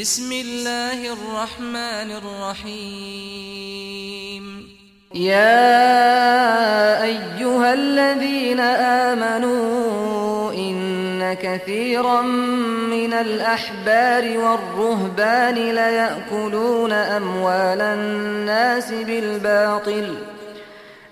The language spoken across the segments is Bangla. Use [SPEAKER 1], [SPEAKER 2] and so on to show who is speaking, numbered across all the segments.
[SPEAKER 1] بسم الله الرحمن الرحيم.
[SPEAKER 2] يا أيها الذين آمنوا إن كثيرا من الأحبار والرهبان ليأكلون أموال الناس بالباطل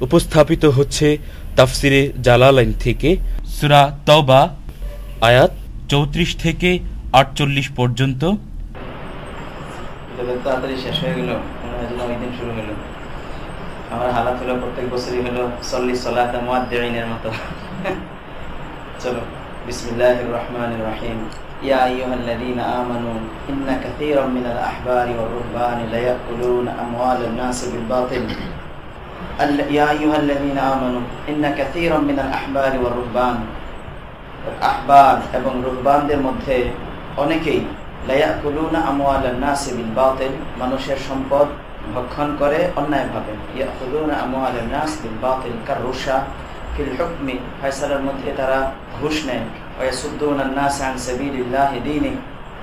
[SPEAKER 3] উপস্থাপিত হচ্ছে তাফসিরে জালালাইন থেকে সুরা তবা আয়াত চৌত্রিশ থেকে আটচল্লিশ পর্যন্ত
[SPEAKER 4] যত তাড়াতাড়ি শেষ হয়ে গেল মনে হয় যেন ওই দিন শুরু হলো আমার হালাত হলো প্রত্যেক বছরই হলো চল্লিশ সলাতে মুয়াদ্দিনের মতো চলো বিসমিল্লাহ রহমান রহিম يا أيها الذين آمنوا إن كثيرا من الأحبار والرهبان ليأكلون أموال الناس بالباطل ال- يا أيها الذين آمنوا إن كثيرا من الأحبار والرهبان আহবার এবং রুহবানদের মধ্যে অনেকেই লায়াকুলুনা আমওয়ালান নাসি বিল বাতিল মানুষের সম্পদ ভক্ষণ করে অন্যায়ভাবে ইয়াকুলুনা আমওয়ালান নাস বিল বাতিল কাররুশা ফিল হুকমি ফয়সালার মধ্যে তারা ঘুষ নেয় ويصدون الناس عن سبيل الله دينه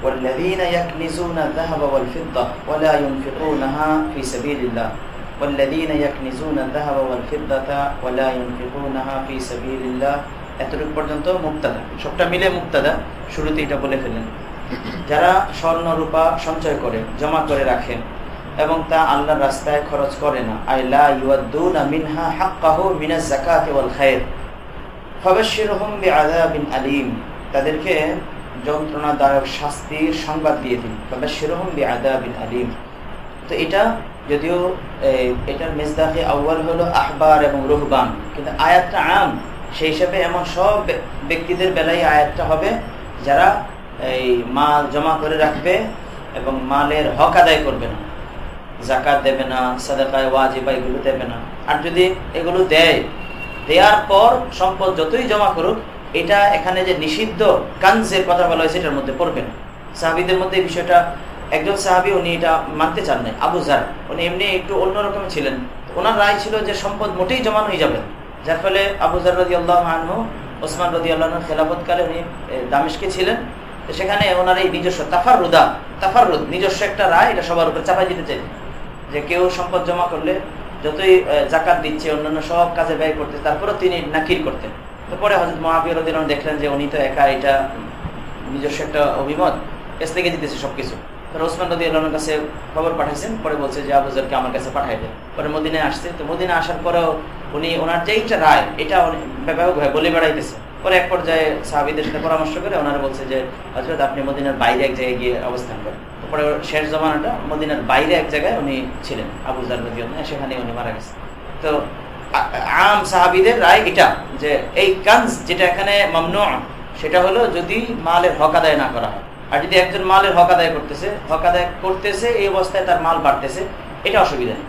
[SPEAKER 4] والذين يكنزون الذهب والفضة ولا ينفقونها في سبيل الله والذين يكنزون الذهب والفضة ولا ينفقونها في سبيل الله এতটুকু পর্যন্ত মুক্তাদা সবটা মিলে মুক্তাদা শুরুতে এটা বলে ফেলেন যারা স্বর্ণ রূপা সঞ্চয় করে জমা করে রাখেন এবং তা আল্লাহর রাস্তায় খরচ করে না আইলা ইউয়াদ্দুনা মিনহা হাক্কাহু মিনাজ যাকাতি ওয়াল খায়র ফাবাশশিরহুম বিআযাবিন আলীম তাদেরকে যন্ত্রণাদায়ক শাস্তির সংবাদ দিয়ে দিন ফাবাশশিরহুম বিআযাবিন আলীম তো এটা যদিও এটার মেজদাকে আউ্বাল হলো আহবার এবং রুহবান। কিন্তু আয়াতটা আম। সেই হিসাবে এমন সব ব্যক্তিদের বেলায় আয়াতটা হবে যারা এই মাল জমা করে রাখবে এবং মালের হক আদায় করবে না। জাকাত দেবে না, সাদাকায় ওয়াজিবা, এগুলো দেবে না। আর যদি এগুলো দেয় দেওয়ার পর সম্পদ যতই জমা করুক, এটা এখানে যে নিষিদ্ধ কাঞ্জের কথা বলা হয়েছে, এটার মধ্যে পড়বে না। সাহাবিদের মধ্যে এই বিষয়টা একজন সাহাবি, উনি এটা মানতে চান নাই, আবু জার। উনি এমনি একটু অন্যরকম ছিলেন। ওনার রায় ছিল যে সম্পদ মোটেই জমানো হয়ে যাবে যার ফলে আবু জার রদি আল্লাহ আনহু, ওসমান রদি আল্লাহ খেলাফতকালে উনি দামেশকে ছিলেন। তো সেখানে ওনার এই নিজস্ব তাফার রুদা তাফার রুদ নিজস্ব একটা রায় এটা সবার উপরে চাপাই দিতে চাই। যে কেউ সম্পদ জমা করলে যতই জাকাত দিচ্ছে, অন্যান্য সব কাজে ব্যয় করতে, তারপরেও তিনি নাকির করতেন। তো পরে হজরত মহাবীর দেখলেন যে উনি তো একা এটা নিজস্ব একটা অভিমত এস থেকে দিতেছে সবকিছু। ওসমান রদি আল্লাহর কাছে খবর পাঠাইছেন, পরে বলছে যে আবুজারকে আমার কাছে পাঠাই দেন। পরে মদিনায় আসছে, তো মদিনা আসার পরেও উনি, ওনার যে এইটা রায়, এটা ব্যাপক ভাবে বলে বেড়াইতেছে। পরে এক পর্যায়ে সাহাবিদের সাথে পরামর্শ করে ওনারা বলছে যে হজরত আপনি মদিনার বাইরে এক জায়গায় গিয়ে অবস্থান করেন। ওর শেষ জমানাটা মদিনার বাইরে এক জায়গায় উনি ছিলেন, আবু জার রাদিয়াল্লাহু সেখানে উনি মারা গেছেন। তো আম সাহাবিদের রায় এটা, যে এই কাজ যেটা এখানে মামনু সেটা হলো যদি মালের হক আদায় না করা হয়। আর যদি একজন মালের হক আদায় করতেছে, হক আদায় করতেছে, এই অবস্থায় তার মাল বাড়তেছে, এটা অসুবিধা নেই।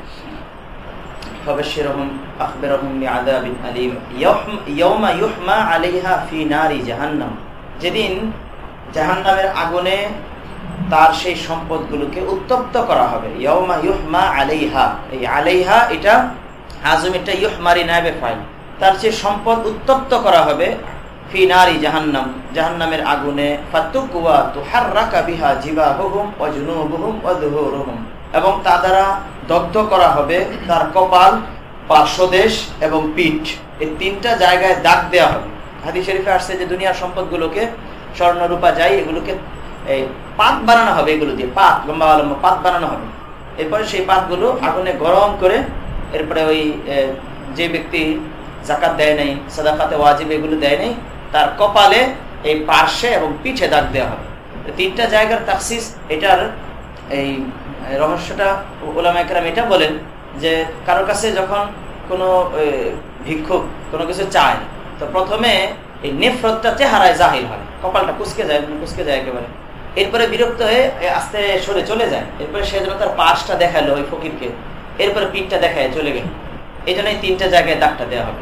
[SPEAKER 4] যেদিন জাহান্নামের আগুনে তার সেই সম্পদগুলোকে উত্তপ্ত করা হবে। ইয়মা আলাইহা আলাইহা এটা আজম এটা নাইবে ফাইল। তার যে সম্পদ উত্তপ্ত করা হবে ফি নারি জাহান্নাম, জাহান্নামের আগুনে, ফাতুকুয়া তুহাররাকা বিহা জিবাহুহুম ওয়া জুনুবুহুম ওয়া যুহুরুহুম। এবং তা দ্বারা দগ্ধ করা হবে তার কপাল, পার্শ্বদেশ এবং পিঠ। এই তিনটা জায়গায় দাগ দেওয়া হবে। হাদিস শরীফে আসছে যে দুনিয়ার সম্পদগুলোকে স্বর্ণরূপা যাই এগুলোকে, এই পাত বানানো হবে এগুলো দিয়ে, পাত, লম্বা লম্বা পাত বানানো হবে। এরপরে সেই পাতগুলো আগুনে গরম করে, এরপরে ওই যে ব্যক্তি জাকাত দেয় নাই, সাদাকাতে ওয়াজিব এগুলো দেয় নাই তার কপালে এই পার্শ্বে এবং পিঠে দাগ দেওয়া হবে। তিনটা জায়গার তাকসিস এটার এই রহস্যটা ওলামা একরাম এটা বলেন যে কারোর কাছে যখন কোনো ভিক্ষুক কোনো কিছু চায়, তো প্রথমে এই নেফরতটা চেহারায় জাহির হয়। কপালটা কুচকে যায় কুচকে যায় একেবারে। এরপরে বিরক্ত হয়ে আস্তে সরে চলে যায়। এরপরে সে যেন তার পাশটা দেখাল ওই ফকিরকে। এরপরে পিঠটা দেখায় চলে গেল। এই জন্য এই তিনটা জায়গায় দাগটা দেওয়া হবে।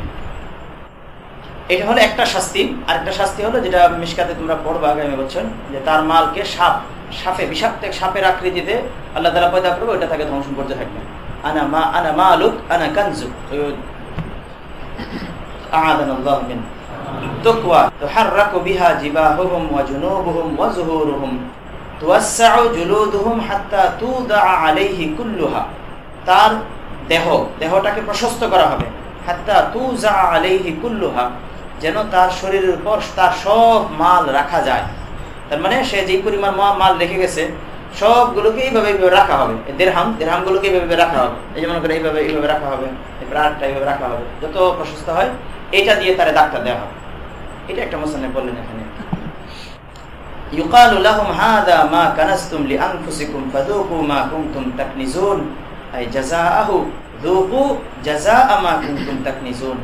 [SPEAKER 4] এটা হলো একটা শাস্তি। আর একটা শাস্তি হলো যেটা মিসকাতে তোমরা পড়ব আগামী বছর, যে তার মালকে সাপ, সাপে, বিষাক্ত সাপের আকৃতিতে আল্লাহ তালা পয়দা করবে, ওইটা তাকে ধ্বংস করতে থাকবে। আনা মা আনা মা আলুক আনা কানজু। তার দেহ, দেহটাকে প্রশস্ত করা হবে। হাত্তা তুজা আলাইহি কুল্লুহা। যেন তার শরীরের উপর তার সব মাল রাখা যায় তার মানে সে যেই পরিমাণ মাল রেখে গেছে সবগুলোকে এইভাবে এইভাবে রাখা হবে দেড়হাম দেড়হামগুলোকে এইভাবে রাখা হবে এই যে মনে করে এইভাবে এইভাবে রাখা হবে এরপর আটটা এইভাবে রাখা হবে যত প্রশস্ত হয় এটা দিয়ে তারা ডাক্তার দেওয়া হবে এটা একটা মোসানে বললেন এখানে يقال لهم هذا ما كنستم لأنفسكم فذوقوا ما كنتم تكنزون أي جزاءه ذوقوا جزاء ما كنتم تكنزون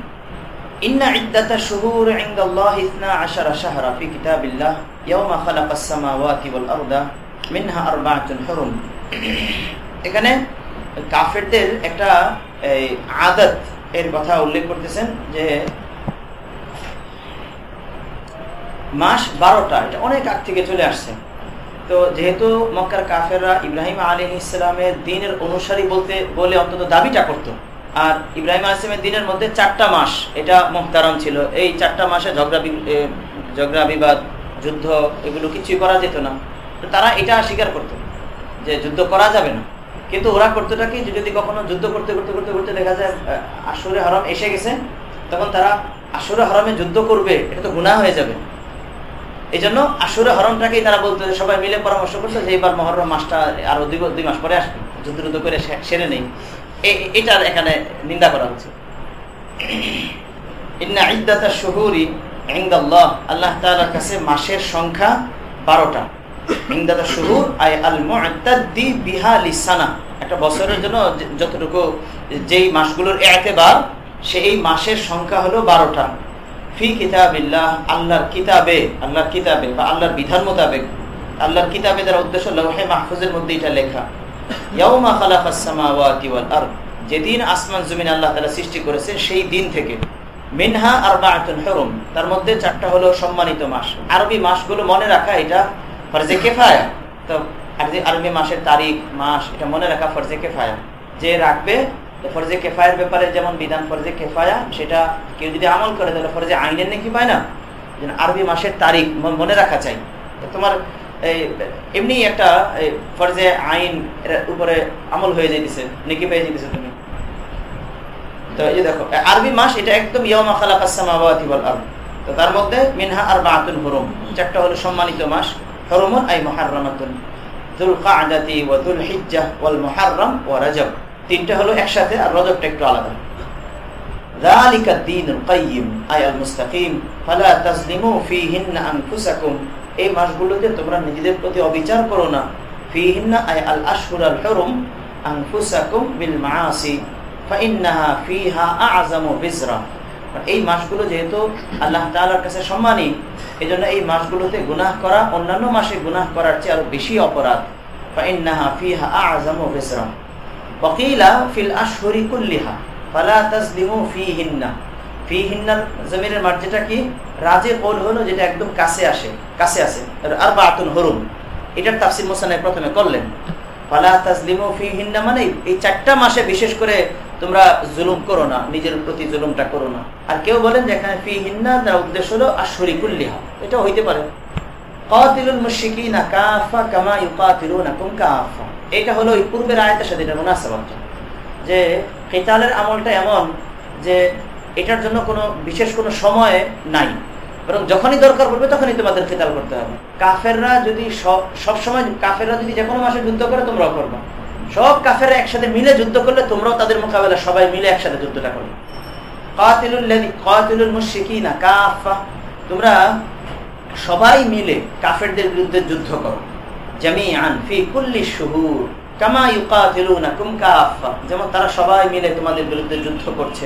[SPEAKER 4] إن عدة الشهور عند الله اثنا عشر شهرا في كتاب الله يوم خلق السماوات والأرض منها أربعة حرم এখানে কাফেরদের একটা আদত এর কথা উল্লেখ করতেছেন যে মাস বারোটা এটা অনেক আগ থেকে চলে আসছে তো যেহেতু মক্কার কাফেররা ইব্রাহিম আলী ইসলামের দিনের অনুসারী বলতে বলে অন্তত দাবিটা করতো আর ইব্রাহিম আসলামের দিনের মধ্যে চারটা মাস এটা মোহতারাম ছিল। এই চারটা মাসে ঝগড়া ঝগড়া, বিবাদ, যুদ্ধ এগুলো কিছুই করা যেত না। তারা এটা স্বীকার করতো যে যুদ্ধ করা যাবে না। কিন্তু ওরা করতোটা কি? যদি কখনো যুদ্ধ করতে করতে করতে করতে দেখা যায় আসরে হরম এসে গেছে, তখন তারা আসরে হরমে যুদ্ধ করবে, এটা তো গুণা হয়ে যাবে। এই জন্য আসরে হরমটাকেই তারা বলতো সবাই মিলে পরামর্শ করতো যে এইবার মহরম মাসটা আরও দুই দুই মাস পরে আসবে। যুদ্ধ যুদ্ধ করে সেরে নেই। এটার এখানে নিন্দা করা হচ্ছে। মাসের সংখ্যা বারোটা। আই আল একটা বছরের জন্য যতটুকু যেই মাসগুলোর এতেবার সেই মাসের সংখ্যা হলো বারোটা। ফি কিতাবিল্লাহ, আল্লাহর কিতাবে আল্লাহর কিতাবে বা আল্লাহর বিধান মোতাবেক। আল্লাহর কিতাবে দ্বারা উদ্দেশ্য লৌহে মাহফুজের মধ্যে এটা লেখা। যেদিন আসমান আল্লাহ সৃষ্টি করেছে সেই দিন থেকে। মিনহা তার মধ্যে চারটা হলো সম্মানিত মাস। আরবি মাসগুলো মনে রাখা এটা তো আরবি মাসের তারিখ, মাস, এটা মনে রাখা ফরজে কেফায়া। যে রাখবে কেফায়ের ব্যাপারে যেমন বিধান ফরজে কেফায়া, সেটা কেউ যদি আমল করে, তাহলে ফরজে আইনের নাকি পায় না? আরবি মাসের তারিখ মনে রাখা চাই। তোমার এমনি একটা ফরজে আইন উপরে আমল হয়ে যেতেছে নাকি পেয়ে যেতেছে তুমি তো এই দেখো আরবি মাস এটা একদম ইয়মা খালাকাসমাওয়াতি ওয়াল আরদ তো তার মধ্যে মিনহা আর বাতুন হুরুম চারটা হলো সম্মানিত মাস হরমুন আই মুহাররামাতুন যুল কাআদাতি ওয়া যুল হিজ্জাহ ওয়াল মুহাররম ওয়া রজব তিনটা হলো একসাথে আর রজবটা একটু আলাদা ذلك الدين القيم أي المستقيم فلا تظلموا فيهن أنفسكم এই মাসগুলোতে তোমরা নিজেদের প্রতি অবিচার করো না। এই মাসগুলো যেহেতু আল্লাহ তাআলার কাছে সম্মানী, এজন্য এই মাসগুলোতে গুনাহ করা, অন্যান্য মাসে গুনাহ করার চেয়ে আরও বেশি অপরাধ। ফাইন্নাহা ফিহা আযামু বিজরা। ওয়াকিলা ফিল আশহুরি কুল্লিহা, ফালা তাজলিমু ফিহিন্না। ফিহিন্নার জমিনের মার্জিটা কি? রাজে কৌল হলো যেটা একদম কাছে আসে কাছে আসে। আর বা আতুন হরুম। এটার তাফসির মোসানায় প্রথমে করলেন। ফালা তাজলিমু ফিহিন্না মানে এই চারটা মাসে বিশেষ করে তোমরা জুলুম করো না, নিজের প্রতি জুলুমটা করো না। আর কেউ বলেন যে এখানে ফিহিন্না তার উদ্দেশ্য হলো আশরিকুল্লিহা এটা হইতে পারে। কাতিলুল মুশরিকিনা কাফা কামা ইউকাতিলুনাকুম কাফা। এটা হলো ওই পূর্বের আয়াতের সাথে এটা মুনাসাবাত। যে কিতালের আমলটা এমন যে এটার জন্য কোনো বিশেষ কোনো সময় নাই। বরং যখনই দরকার পড়বে তখনই তোমাদের খেতাল করতে হবে। কাফেররা যদি সব সময় কাফেররা যদি যে কোনো মাসে যুদ্ধ করে, তোমরাও করবা। সব কাফেররা একসাথে মিলে যুদ্ধ করলে তোমরাও তাদের মোকাবেলা সবাই মিলে একসাথে যুদ্ধটা করবে তোমরা সবাই মিলে কাফেরদের বিরুদ্ধে যুদ্ধ করো। কুল্লি যেমন তারা সবাই মিলে তোমাদের বিরুদ্ধে যুদ্ধ করছে।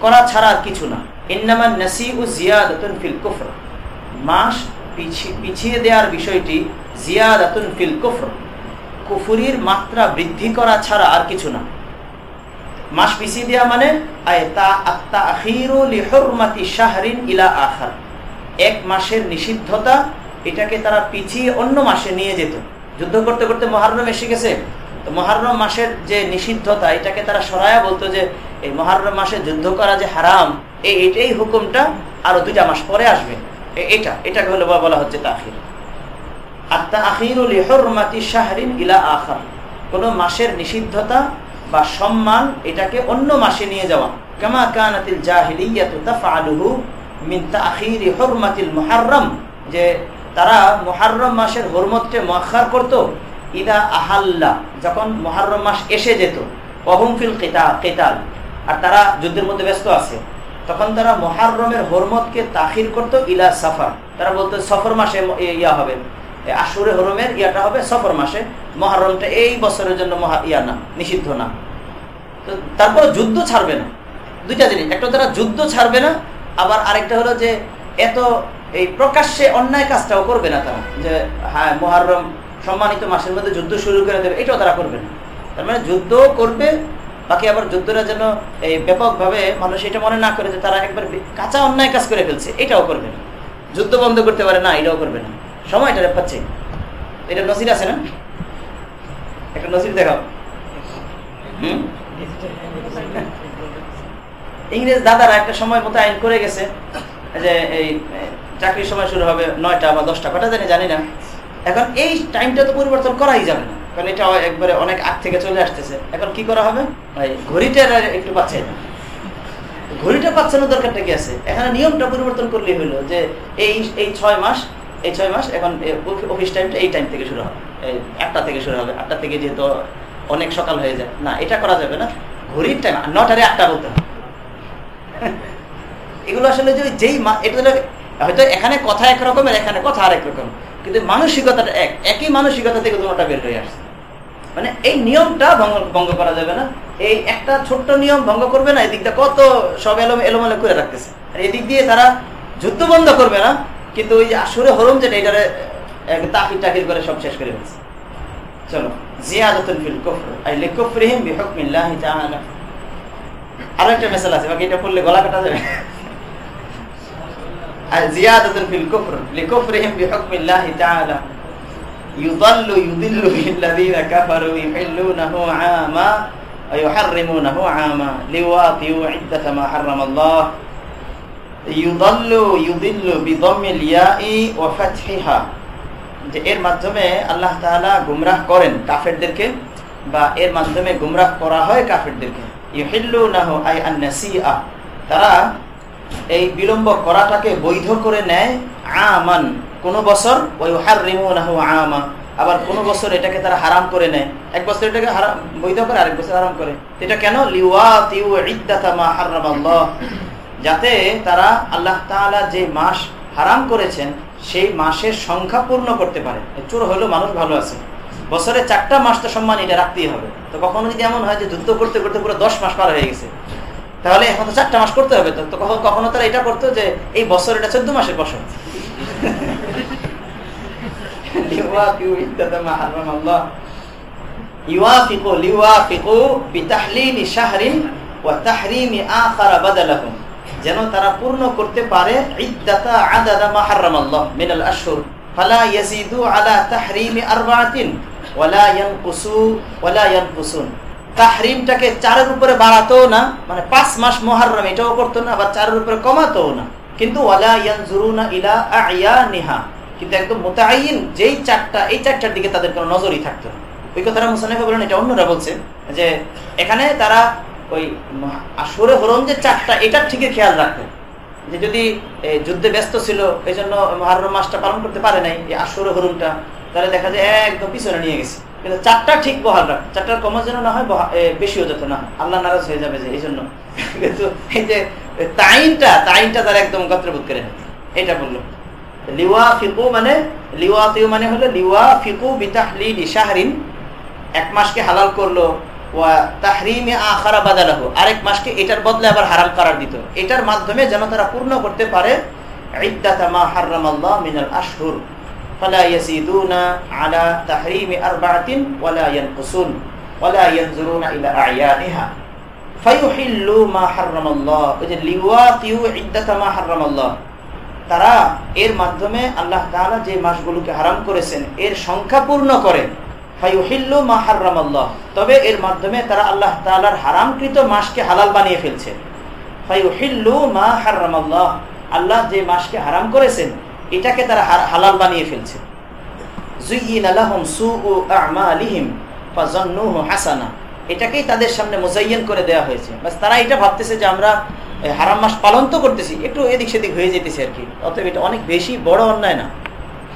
[SPEAKER 4] করা ছাড়া আর কিছু না। ইন্নামা নাসিউ জিয়াদাতুন ফিল কুফর। মাস পিছিয়ে দেওয়ার বিষয়টি জিয়াদাতুন ফিল কুফর। কুফুরির মাত্রা বৃদ্ধি করা ছাড়া আর কিছু না। মাস পিছিয়ে দেওয়া মানে ইলা আখার। এক মাসের নিষিদ্ধতা, এটাকে তারা পিছিয়ে অন্য মাসে নিয়ে যেত। যুদ্ধ করতে করতে মহারম এসে গেছে। তো মহারম মাসের যে নিষিদ্ধতা, এটাকে তারা সরায়া বলতো যে এই মহারম মাসে যুদ্ধ করা যে হারাম এই এটাই হুকুমটা আরও দুইটা মাস পরে আসবে। এটা, এটাকে হলো বলা হচ্ছে কোন মাসের নিষিদ্ধতা বা সম্মান এটাকে অন্য মাসে নিয়ে যাওয়া। যে তারা মুহাররম মাসের হরমতকে মুআখার করত। ইদা আহাল্লা, যখন মুহাররম মাস এসে যেত। অহুম ফিল কেতাল। আর তারা যুদ্ধের মধ্যে ব্যস্ত আছে। তখন তারা মহারমের হরমতকে তাহির করত ইলা সাফার। তারা বলতো, সফর মাসে ইয়া হবে। আশুরে হরমের ইয়াটা হবে সফর মাসে। মহারমটা এই বছরের জন্য মহা ইয়া না, নিষিদ্ধ না। তো তারপর যুদ্ধ ছাড়বে না। দুইটা জিনিস, একটা তারা যুদ্ধ ছাড়বে না, আবার আরেকটা হলো যে এত এই প্রকাশ্যে অন্যায় কাজটাও করবে না তারা। যে হ্যাঁ মহারম সম্মানিত মাসের মধ্যে যুদ্ধ শুরু করে দেবে, এটাও তারা করবে না। তার মানে যুদ্ধ করবে বাকি আবার যুদ্ধরা যেন এই ব্যাপকভাবে মানুষ এটা মনে না করে যে তারা একবার কাঁচা অন্যায় কাজ করে ফেলছে, এটাও করবে না। যুদ্ধ বন্ধ করতে পারে না, এটাও করবে না। সময়টা পাচ্ছে। এটা নজির আছে না? একটা নজির দেখাও। ইংরেজ দাদারা একটা সময় মতো আইন করে গেছে যে এই চাকরির সময় শুরু হবে নয়টা বা দশটা, কটা জানি জানি না। এখন এই টাইমটা তো পরিবর্তন করাই যাবে না। কারণ এটা একবারে অনেক আগ থেকে চলে আসতেছে। এখন কি করা হবে? ঘড়িটা একটু পাচ্ছে না ঘড়িটা পাচ্ছানোর দরকারটা কি আছে? এখানে নিয়মটা পরিবর্তন করলেই হলো যে এই এই ছয় মাস, এই ছয় মাস, এখন অফিস টাইমটা এই টাইম থেকে শুরু হবে। একটা থেকে শুরু হবে। আটটা থেকে যেহেতু অনেক সকাল হয়ে যায়। না, এটা করা যাবে না। ঘড়ির টাইম নটারে আটটা বলতে এগুলো আসলে যে যেই মা, এটা হয়তো এখানে কথা একরকমের এখানে কথা আরেক রকম। কিন্তু মানসিকতাটা এক। একই মানসিকতা থেকে তোমারটা বের হয়ে আসছে। মানে এই নিয়মটা ভঙ্গ ভঙ্গ করা যাবে না। এই একটা ছোট্ট নিয়ম ভঙ্গ করবে না, এদিকটা কত সব এলোম, এলোমেলো করে রাখতেছে। আর এদিক দিয়ে তারা যুদ্ধ বন্ধ করবে না, কিন্তু ওই আসরে হরম যেটা, এটারে তাকির টাকির করে সব শেষ করে ফেলছে। চলো, জিয়াদতুন ফিল আই বিহুকমিল্লাহি তাআলা। আরও একটা মেসেল আছে, বাকি এটা পড়লে গলা কাটা যাবে। জিয়াদাতুন ফিল কুফর লিকুফরিহিম বিহুকমিল্লাহি তাআলা। يضل يضل الذين كفروا يحلونه عاما ويحرمونه عاما ليواطئوا عدة ما حرم الله يضل يضل بضم الياء وفتحها যে এর মাধ্যমে আল্লাহ তাআলা গুমরাহ করেন কাফেরদেরকে বা এর মাধ্যমে গুমরাহ করা হয় কাফেরদেরকে ইউহিল্লুনাহু আই আন-নাসিআ তারা এই বিলম্ব করাটাকে বৈধ করে নেয় আমান কোন বছর ওই হারিমুনাহু আমা আবার কোন বছর এটাকে তারা হারাম করে নেয়। এক বছর এটাকে বৈধ করে, আরেক বছর হারাম করে। এটা কেন? যাতে তারা আল্লাহ যে মাস হারাম করেছেন, সেই মাসের সংখ্যা পূর্ণ করতে পারে। চোর হলো মানুষ ভালো আছে। বছরে চারটা মাস তো সম্মান এটা রাখতেই হবে। তো কখনো যদি এমন হয় যে যুদ্ধ করতে করতে পুরো দশ মাস পার হয়ে গেছে, তাহলে এখন তো চারটা মাস করতে হবে। তো কখনো তারা এটা করতো যে এই বছর এটা চোদ্দ মাসের বছর। যেন তারা পূর্ণ করতে পারে তাহরিমটাকে চারের উপরে বাড়াতো না মানে পাঁচ মাস মহারম এটাও করতো না আবার চারের উপরে কমাতো না কিন্তু ওয়ালা ইয়ানজুরুনা ইলা আয়ানিহা। কিন্তু একদম মোতায়িন যেই চারটা, এই চারটার দিকে তাদের কোনো নজরই থাকতো না। ওই কথাটা মুসানিফা বলেন, এটা অন্যরা বলছে, যে এখানে তারা ওই আসরে হরম যে চারটা, এটার ঠিকই খেয়াল রাখতেন যে যদি যুদ্ধে ব্যস্ত ছিল এই জন্য মহারম মাসটা পালন করতে পারে নাই, এই আসরে হরমটা তাহলে দেখা যায় একদম পিছনে নিয়ে গেছে। কিন্তু চারটা ঠিক বহাল রাখ। চারটার কমা যেন না হয় বেশিও যাতে না। আল্লাহ নারাজ হয়ে যাবে যে এই জন্য কিন্তু এই যে তাইনটা তাইনটা তারা একদম গত্রবোধ করে এটা বলল। লিওয়া ফিকু মানে লিওয়া তিউ মানে হলো লিওয়া ফিকু শাহরিন। এক মাসকে হালাল করল আরেক মাসকে এটার বদলে আবার হারাম করার দিত। এটার মাধ্যমে যেন তারা পূর্ণ করতে পারে মা আলা তাহরিমি আরবাআতিন ওয়ালা ইয়ানকুসুন ওয়ালা ইয়ানজুরুনা ইলা আ'য়ানিহা। ফায়ুহিল্লু মা হারামাল্লাহ। ওই যে লিওয়াতিউ ইদ্দাতা মা হারামাল্লাহ। তারা এর মাধ্যমে আল্লাহ যে মাসগুলোকে হারাম করেছেন, এর সংখ্যা পূর্ণ করে। ফায়ুহিল্লু মা তবে এর মাধ্যমে তারা আল্লাহ তাআলার হারামকৃত মাসকে হালাল বানিয়ে ফেলছে। মা আল্লাহ যে মাসকে হারাম করেছেন এটাকে তারা হালাল বানিয়ে ফেলছে। হাসানা। এটাকেই তাদের সামনে মোজাইয়েন করে দেওয়া হয়েছে। বাস তারা এটা ভাবতেছে যে আমরা হারাম মাস পালন তো করতেছি, একটু এদিক সেদিক হয়ে যেতেছে আর কি। অতএব এটা অনেক বেশি বড় অন্যায় না।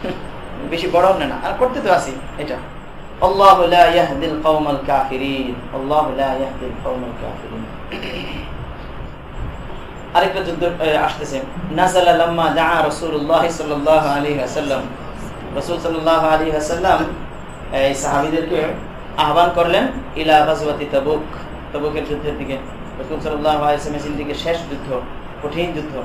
[SPEAKER 4] বেশি বড় অন্যায় না। আর করতে তো আসি এটা। আল্লাহ আল্লাহ আরেকটা যুদ্ধ আসতেছে। ওয়াসাল্লাম। এই সাহাবীদেরকে আহ্বান করলেন, ইলা তাবুক, তাবুকের যুদ্ধের দিকে। রাসূল আলাইহি দিকে শেষ যুদ্ধ, কঠিন যুদ্ধ।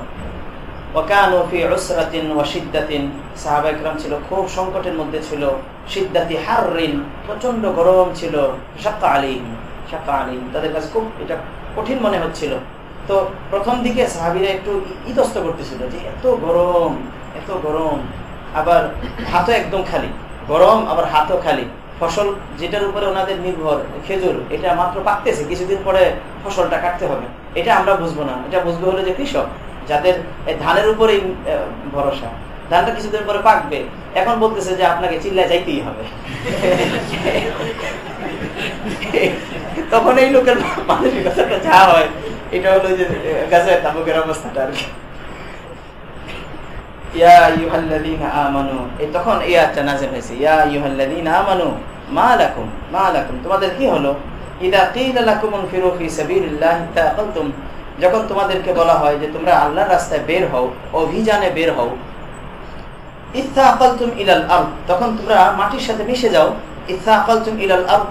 [SPEAKER 4] ছিল, খুব সংকটের মধ্যে ছিল। শিদ্দাতি হাররিন প্রচণ্ড গরম ছিল। শাক্কা আলাইহিম শাক্কা আলাইহিম। তাদের কাছে খুব, এটা কঠিন মনে হচ্ছিল। তো প্রথম দিকে সাহাবীরা একটু ইতস্ত করতেছিল যে এত গরম এত গরম, আবার হাতও একদম খালি। গরম, আবার হাতও খালি। ফসল যেটার উপরে ওনাদের নির্ভর, খেজুর, এটা মাত্র পাকতেছে, কিছুদিন পরে ফসলটা কাটতে হবে। এটা আমরা বুঝব না। এটা বুঝব হলো যে কৃষক, যাদের ধানের উপরেই ভরসা। ধানটা কিছুদিন পরে পাকবে। এখন বলতেছে যে আপনাকে চিল্লায় যাইতেই হবে। তখন এই লোকের মানসিকতাটা যা হয় এটা হলো যে গাছে তাবুকের অবস্থাটা আর কি। যখন তোমাদেরকে বলা হয় যে, তোমরা আল্লাহর রাস্তায় বের হও, অভিযানে বের হও ইত্তাকালতুম ইলাল আরদ, তখন তোমরা মাটির সাথে মিশে যাও ইত্তাকালতুম ইলাল আরদ।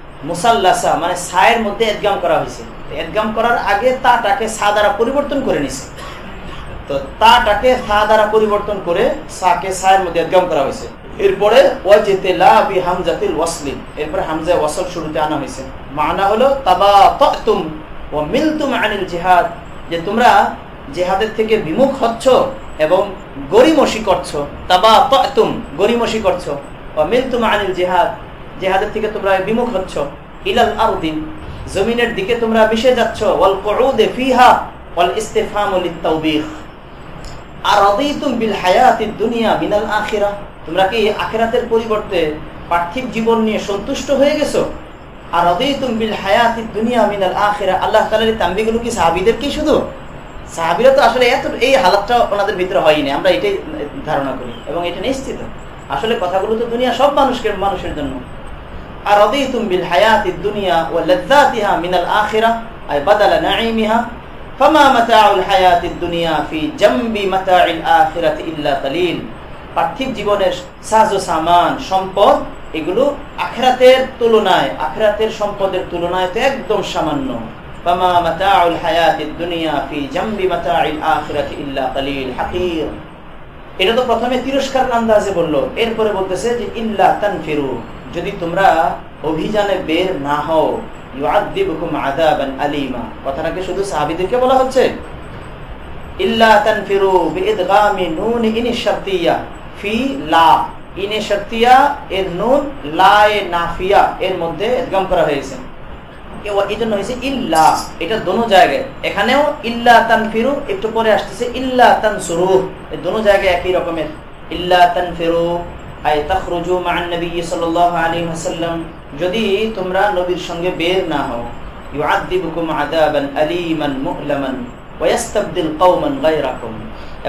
[SPEAKER 4] মুসাল্লাসা মানে সায়ের মধ্যে এদগাম করা হয়েছে। এদগাম করার আগে তাটাকে সা দ্বারা পরিবর্তন করে নিছে। তো তাটাকে সা দ্বারা পরিবর্তন করে সাকে সায়ের মধ্যে এদগাম করা হয়েছে। এরপরে ওয়াজিতে লা বি হামজাতিল ওয়াসলি, এরপরে হামজা ওয়াসল শুরুতে আনা হয়েছে। মানা হলো তাবা তাতুম ওয়া মিলতুম আনিল জিহাদ, যে তোমরা জেহাদের থেকে বিমুখ হচ্ছ এবং গরিমসি করছ। তাবা তাতুম গরিমসি করছ। ওয়া মিলতুম আনিল জিহাদ জেহাদের থেকে তোমরা বিমুখ হচ্ছ। ইলাল আরদিন, জমিনের দিকে তোমরা মিশে যাচ্ছ। ওয়াল ফিহা, ওয়াল আর রাদিতুম বিল হায়াতিদ দুনিয়া মিনাল আখিরাহ তোমরা কি আখিরাতের পরিবর্তে পার্থিব জীবন নিয়ে সন্তুষ্ট হয়ে গেছো? আর রাদিতুম বিল হায়াতিদ দুনিয়া মিনাল আখিরাহ আল্লাহ তাআলার তাম্বিগুলো কি সাহাবীদের কি শুধু? সাহাবীরা তো আসলে এত, এই হালাতটা ওনাদের ভিতরে হয়নি, আমরা এটাই ধারণা করি এবং এটা নিশ্চিত। আসলে কথাগুলো তো দুনিয়া সব মানুষকে, মানুষের জন্য। হায়াতিদ দুনিয়া ওয়া লাযযাতিহা মিনাল আখিরাহ আই বাদালা নাঈমিহা ফামা মাতাউল হায়াতিদ দুনিয়া ফি জামবি মাতাইল আখিরাতি ইল্লা কালিল পার্থিব জীবনের সাজ সামান, সম্পদ, এগুলো আখরাতের তুলনায়, আখরাতের সম্পদের তুলনায় তো একদম সামান্য। ফামা মাতাউল হায়াতিদ দুনিয়া ফি জামবি মাতাইল আখিরাতি ইল্লা কালিল হাকির এটা তো প্রথমে তিরস্কার আন্দাজে বলল, এরপরে বলতেছে যে ইল্লা তানফিরু। যদি তোমরা অভিযানে বের না হও তানফিরু এই জন্য হয়েছে। এটা জায়গায়। এখানেও ইল্লা একটু পরে আসতেছে ইল্লা তান সুরু এই দোনো জায়গায় একই রকমের। ইল্লা তান যদি তোমরা নবীর সঙ্গে বের না হও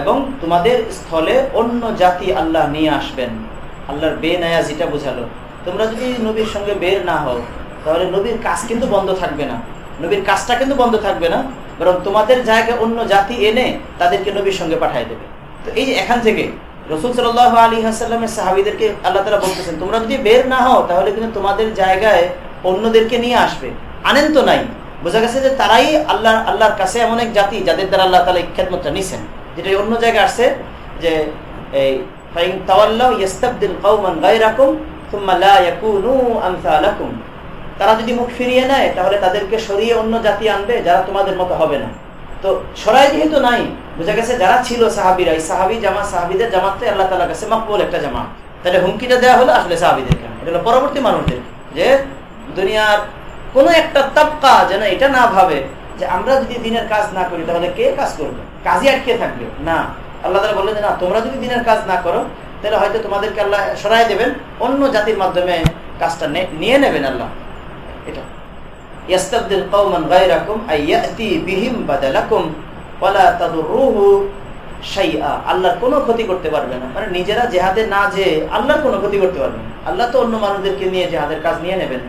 [SPEAKER 4] এবং তোমাদের স্থলে অন্য জাতি আল্লাহ নিয়ে আসবেন। আল্লাহর বেনায়া যেটা বোঝালো। তোমরা যদি নবীর সঙ্গে বের না হও, তাহলে নবীর কাজ কিন্তু বন্ধ থাকবে না। নবীর কাজটা কিন্তু বন্ধ থাকবে না, বরং তোমাদের জায়গায় অন্য জাতি এনে তাদেরকে নবীর সঙ্গে পাঠাই দেবে। তো এই যে এখান থেকে রসুল সাল আলী হাসাল্লামের সাহাবিদেরকে আল্লাহ তালা বলতেছেন, তোমরা যদি বের না হও, তাহলে কিন্তু তোমাদের জায়গায় অন্যদেরকে নিয়ে আসবে। আনেন তো নাই। বোঝা গেছে যে তারাই আল্লাহ আল্লাহর কাছে এমন এক জাতি যাদের দ্বারা আল্লাহ তালা ইখ্যাতমতটা নিছেন। যেটা অন্য জায়গায় আসছে যে, এই তারা যদি মুখ ফিরিয়ে নেয়, তাহলে তাদেরকে সরিয়ে অন্য জাতি আনবে যারা তোমাদের মতো হবে না। তো সরাই যেহেতু নাই বোঝা গেছে যারা ছিল সাহাবিরা সাহাবি জামা সাহাবিদের জামাতে আল্লাহ তালার কাছে মকবুল একটা জামা তাহলে হুমকিটা দেওয়া হলো আসলে সাহাবিদেরকে এটা হলো পরবর্তী মানুষদের যে দুনিয়ার কোন একটা তবকা যেন এটা না ভাবে যে আমরা যদি দিনের কাজ না করি, তাহলে কে কাজ করবে? কাজই আটকে থাকবে? না। আল্লাহ তালা বললেন যে, না, তোমরা যদি দিনের কাজ না করো, তাহলে হয়তো তোমাদেরকে আল্লাহ সরাই দেবেন, অন্য জাতির মাধ্যমে কাজটা নিয়ে নেবেন আল্লাহ। এটা। ইয়াস্তাবদিল কওমান গায়রাকুম আই ইয়াতি বিহিম বাদালাকুম। আল্লাহর কোনো ক্ষতি করতে পারবে না মানে নিজেরা জিহাদে না যে আল্লাহর কোনো ক্ষতি করতে পারবে না আল্লাহ তো অন্য মানুষদেরকে নিয়ে জিহাদের কাজ নিয়ে নেবেন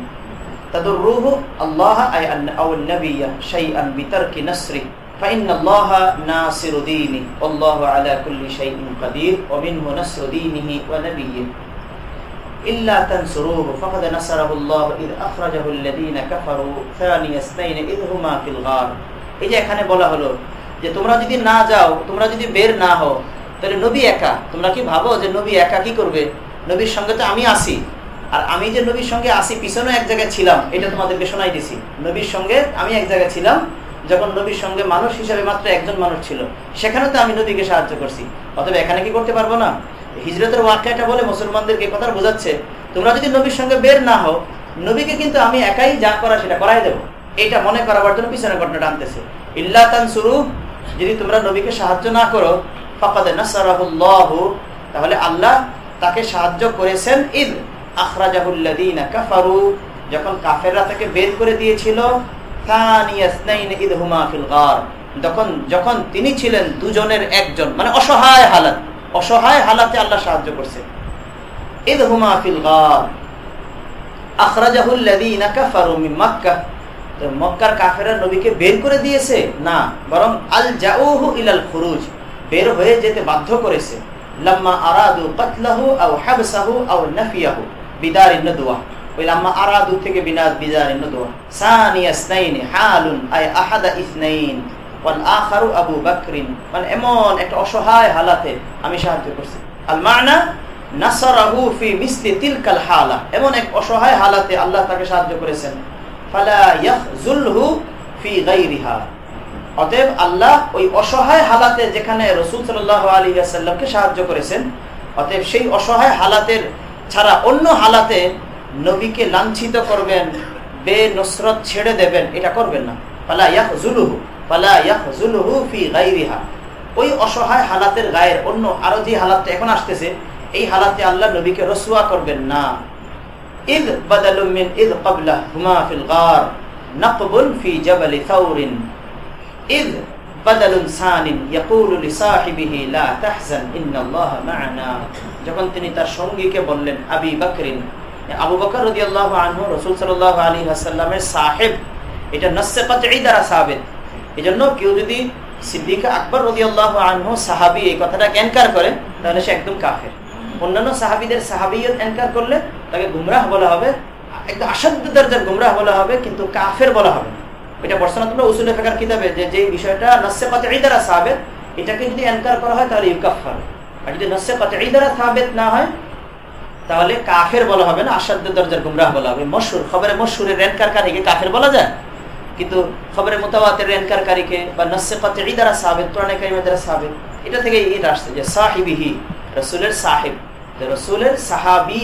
[SPEAKER 4] তাদুরুহু আল্লাহ আই আও নবিয়্যা শাইআন বিতারকি নাসরি فإن الله ناصر دينه والله على كل شيء قدير ومنه نصر دينه ونبيه إلا تنصروه فقد نصره الله إذ أخرجه الذين كفروا ثاني اثنين إذ هما في الغار এই যে এখানে বলা হলো যে তোমরা যদি না যাও, তোমরা যদি বের না হও, তাহলে নবী একা। তোমরা কি ভাবো যে নবী একা কি করবে? নবীর সঙ্গে তো আমি আসি। আর আমি যে নবীর সঙ্গে আসি পিছনে এক জায়গায় ছিলাম, এটা তোমাদেরকে শোনাই দিছি। নবীর সঙ্গে আমি এক জায়গায় ছিলাম, যখন নবীর সঙ্গে মানুষ হিসাবে মাত্র একজন মানুষ ছিল। সেখানে তো আমি নবীকে সাহায্য করছি। অতএব এখানে কি করতে পারব না? হিজরতের ওয়াক্যটা বলে মুসলমানদেরকে কথা বোঝাচ্ছে। তোমরা যদি নবীর সঙ্গে বের না হও, নবীকে কিন্তু আমি একাই যা করা সেটা করাই দেবো। এটা মনে করাবার জন্য পিছনে ঘটনাটা আনতেছে। ইল্লা তান যদি তোমরা নবীকে সাহায্য না করো, ফাকাদে নাসারাহুল্লাহ, তাহলে আল্লাহ তাকে সাহায্য করেছেন ঈদ আখরাজাহুল্লাযীনা কাফারু, যখন কাফেররা তাকে বের করে দিয়েছিল যখন যখন তিনি ছিলেন দুজনের একজন মানে অসহায় হালাত, অসহায় হালাতে আল্লাহ সাহায্য করছে। ঈদ হুমা ফিল গার, আখরাজাহুল্লাযীনা কাফারু মিন মক্কা মক্কার কাফেররা নবীকে বের করে দিয়েছে? না, বরং আল জাউহু ইলাল খুরুজ, বের হয়ে যেতে বাধ্য করেছে। লাম্মা আরাদু কাতলাহু আও হাবসাহু আও নাফিয়াহু বিদারিন নদওয়া। ওই লাম্মা আরাদু থেকে বিনাদ বিদারিন নদওয়া। সানিয়া ইসনাইন হালুন আই আহাদা ইসনাইন। ওয়াল আখারু আবু বকরিন। মানে এমন একটা অসহায় হালাতে আমি সাহায্য করছি। আল মানা, নাসারাহু ফি মিসলি তিলকাল হালা। এমন এক অসহায় হালাতে আল্লাহ তাকে সাহায্য করেছেন। অতএব আল্লাহ ওই অসহায় হালাতে যেখানে রসুল সাল্লাহ আলী সাহায্য করেছেন, অতএব সেই অসহায় হালাতের ছাড়া অন্য হালাতে নবীকে লাঞ্ছিত করবেন বে নসরত ছেড়ে দেবেন, এটা করবেন না। পালা ইয়াহ জুলুহু পালা ইয়াহ জুলুহু ফি গাইরিহা ওই অসহায় হালাতের গায়ের অন্য আরও যে হালাতটা এখন আসতেছে, এই হালাতে আল্লাহ নবীকে রসুয়া করবেন না। ইদ বাদালু মিন ইদ ক্বাবলা হুমা ফিল গার নাকবুন ফি জাবালি থাওরিন ইদ বাদালুন সানিন ইয়াকুলু লিসাহিবিহি লা তাহজান ইন্নাল্লাহা মা'ানা যখন তিনি তার সঙ্গীকে বললেন, আবি বকরিন। আবু বকর রাদিয়াল্লাহু আনহু, রাসূল সাল্লাল্লাহু আলাইহি ওয়াসাল্লামের সাহেব। এটা নসে কতই দ্বারা সাবেত। এজন্য কেউ যদি সিদ্দিক আকবর রদিয়াল্লাহ আনহু সাহাবি এই কথাটাকে এনকার করে, তাহলে সে একদম কাফের। অন্যান্য সাহাবিদের সাহাবিয়ত এনকার করলে তাকে গুমরাহ বলা হবে। একদম আসাধ্য দরজার গুমরাহ বলা হবে, কিন্তু কাফের বলা হবে এটা বর্ষনা তোমরা উসুল ফেকার কিতাবে যে যে বিষয়টা নসে পাতে ঈদারা সাহাবেদ এটাকে যদি এনকার করা হয় তাহলে ইউকাফার আর যদি নসে পাতে ঈদারা সাহাবেদ না হয়, তাহলে কাফের বলা হবে না আসাধ্য দরজার গুমরাহ বলা হবে। মশুর খবরে মশুরের রেনকারকারীকে কাফের বলা যায়? কিন্তু খবরে মোতাবাতের রেনকারকারীকে বা নসে পাতে ঈদারা সাহাবেদ পুরানে কারিমাদারা সাহাবেদ এটা থেকে এটা আসছে যে সাহিবিহি, রসুলের সাহেব। রসুলের সাহাবি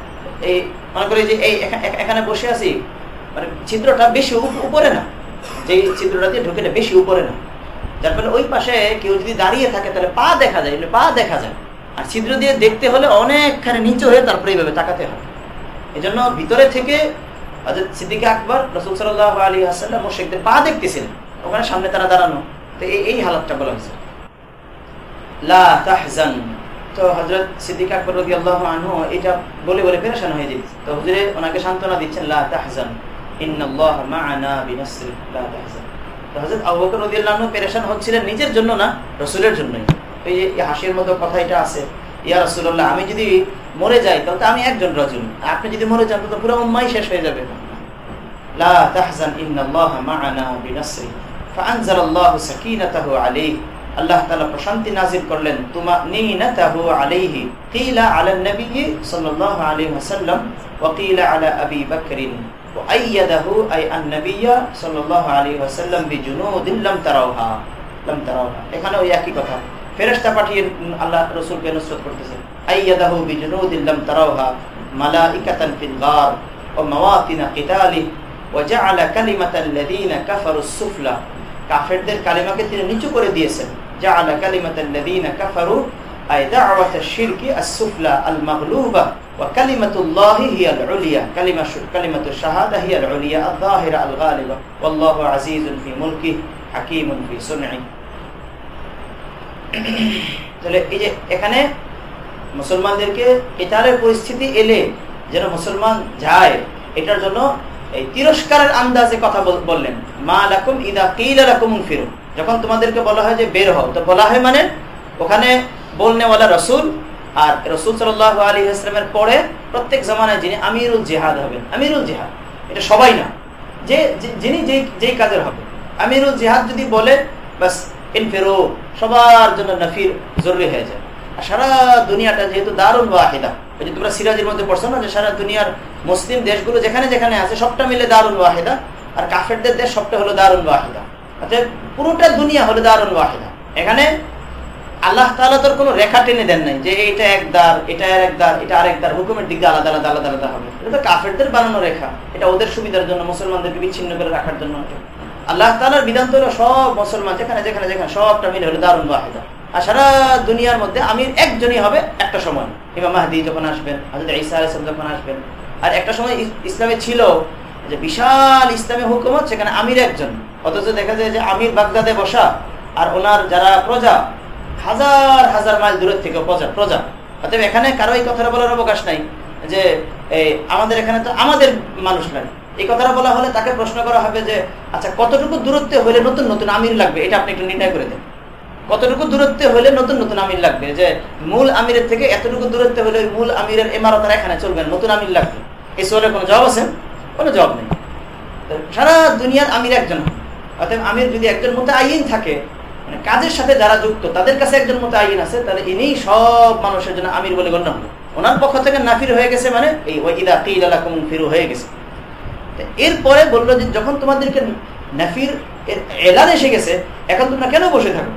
[SPEAKER 4] এই, মনে করি যে এই এখানে বসে আছি মানে ছিদ্রটা বেশি উপরে না। যে ছিদ্রটা দিয়ে ঢুকে বেশি উপরে না। যার ফলে ওই পাশে কেউ যদি দাঁড়িয়ে থাকে, তাহলে পা দেখা যায় পা দেখা যায়। আর ছিদ্র দিয়ে দেখতে হলে অনেকখানে নিচু হয়ে তারপরে এইভাবে তাকাতে হয়। এই জন্য ভিতরে থেকে সিদ্দিকে আকবর, রসুল সাল্লাহ আলী আসাল্লাম মোশেকদের পা দেখতেছিলেন। ওখানে সামনে তারা দাঁড়ানো। তো এই হালাতটা বলা হয়েছে। লা তাহজান। তো হজরত সিদ্দিক আকবর আল্লাহ এটা বলে বলে পেরেশান হয়ে তো ওনাকে সান্ত্বনা দিচ্ছেন নিজের জন্য না, রাসূলের হাসির মতো কথা এটা আছে, ইয়া আমি যদি মরে যাই, তাহলে আমি একজন রাজুল আপনি যদি মরে যান তো পুরো উম্মাই শেষ হয়ে যাবে। লা তাহজান, ইন্নাল্লাহ মা'ানা বিনাসরি সাকিনাতাহু আলাইহি। আল্লাহ তাআলা প্রশান্তি নাজিল করলেন তুমা নিনাতাহু আলাইহি কিলা আলা নবী সাল্লাল্লাহু আলাইহি ওয়াসাল্লাম ওয়া কিলা আলা আবি বকরিন وأيده أي النبي صلى الله عليه وسلم بجنود لم تروها لم تروها এখানে ওই একই কথা ফেরেশতা পাঠিয়ে আল্লাহ রাসূলকে নসরত করতেছেন أيده بجنود لم تروها ملائكة في الغار ومواطن قتاله وجعل كلمة الذين كفروا السفلى কাফেরদের কালিমাকে তিনি নিচু করে দিয়েছেন جعل كلمة الذين كفروا أي دعوة الشرك السفلى المغلوبة وكلمة الله هي العليا كلمة كلمة الشهادة هي العليا الظاهرة الغالبة والله عزيز في ملكه حكيم في صنعه তাহলে এই যে এখানে মুসলমানদেরকে কেতারের পরিস্থিতি এলে যেন মুসলমান যায় এটার জন্য এই তিরস্কারের আন্দাজে কথা বললেন মা লাকুম ইদা কিলা লাকুম ফিরু যখন তোমাদেরকে বলা হয় যে বের হও, তো বলা হয় মানে ওখানে বলনেওয়ালা রসুল আর রসুল সাল আলী ইসলামের পরে প্রত্যেক জামানায় যিনি আমিরুল জেহাদ হবেন। আমিরুল জেহাদ, এটা সবাই না। যে যিনি যেই যেই কাজের হবে। আমিরুল জেহাদ যদি বলে, বাস ইনফেরো সবার জন্য নফির জরুরি হয়ে যায়। আর সারা দুনিয়াটা যেহেতু দারুণ ওয়াহিদা, ওই যে তোমরা সিরাজের মধ্যে পড়ছো না যে সারা দুনিয়ার মুসলিম দেশগুলো যেখানে যেখানে আছে, সবটা মিলে দারুণ ওয়াহিদা, আর কাফেরদের দেশ সবটা হলো দারুণ ওয়াহিদা। অর্থাৎ পুরোটা দুনিয়া হলো দারুণ ওয়াহিদা। এখানে আল্লাহ তালা তোর কোনো রেখা টেনে দেন নাই যে এটা এক দ্বার, এটা আর এক দ্বার, এটা আরেক দ্বার, হুকুমের দিকে আলাদা আলাদা আলাদা আলাদা হবে। এটা তো কাফেরদের বানানো রেখা। এটা ওদের সুবিধার জন্য, মুসলমানদেরকে বিচ্ছিন্ন করে রাখার জন্য। আল্লাহ তালার বিধান তো সব মুসলমান, যেখানে যেখানে যেখানে, সবটা মিলে হলো দারুণ ওয়াহিদা। আর সারা দুনিয়ার মধ্যে আমির একজনই হবে একটা সময়। ইমাম মাহদি যখন আসবেন হাজরত ঈসা আলাইসলাম যখন আসবেন। আর একটা সময় ইসলামে ছিল যে বিশাল ইসলামী হুকুমত, সেখানে আমির একজন। অথচ দেখা যায় যে আমির বাগদাদে বসা আর ওনার যারা প্রজা, হাজার হাজার মাইল দূরের থেকে প্রজা প্রজা। অতএব এখানে কারও এই কথাটা বলার অবকাশ নাই যে আমাদের এখানে তো আমাদের মানুষ নাই। এই কথাটা বলা হলে তাকে প্রশ্ন করা হবে যে আচ্ছা কতটুকু দূরত্বে হলে নতুন নতুন আমির লাগবে? এটা আপনি একটু নির্ণয় করে দেন। কতটুকু দূরত্বে হলে নতুন নতুন আমির লাগবে? যে, মূল আমিরের থেকে এতটুকু দূরত্বে হলে মূল আমিরের এমারতার এখানে চলবেন নতুন আমির লাগবে। এই সোয়ালের কোনো জবাব আছে? কোনো জবাব নেই। সারা দুনিয়ার আমির একজন। অর্থাৎ আমির যদি একজন মতো আইন থাকে মানে কাজের সাথে যারা যুক্ত, তাদের কাছে একজন মতো আইন আছে, তাহলে ইনি সব মানুষের জন্য আমির বলে গণ্য হলো ওনার পক্ষ থেকে নাফির হয়ে গেছে মানে এই ওইদা কিলা কুমুন ফিরু হয়ে গেছে। এরপরে বলল যে যখন তোমাদেরকে নাফির এর এলান এসে গেছে, এখন তোমরা কেন বসে থাকো?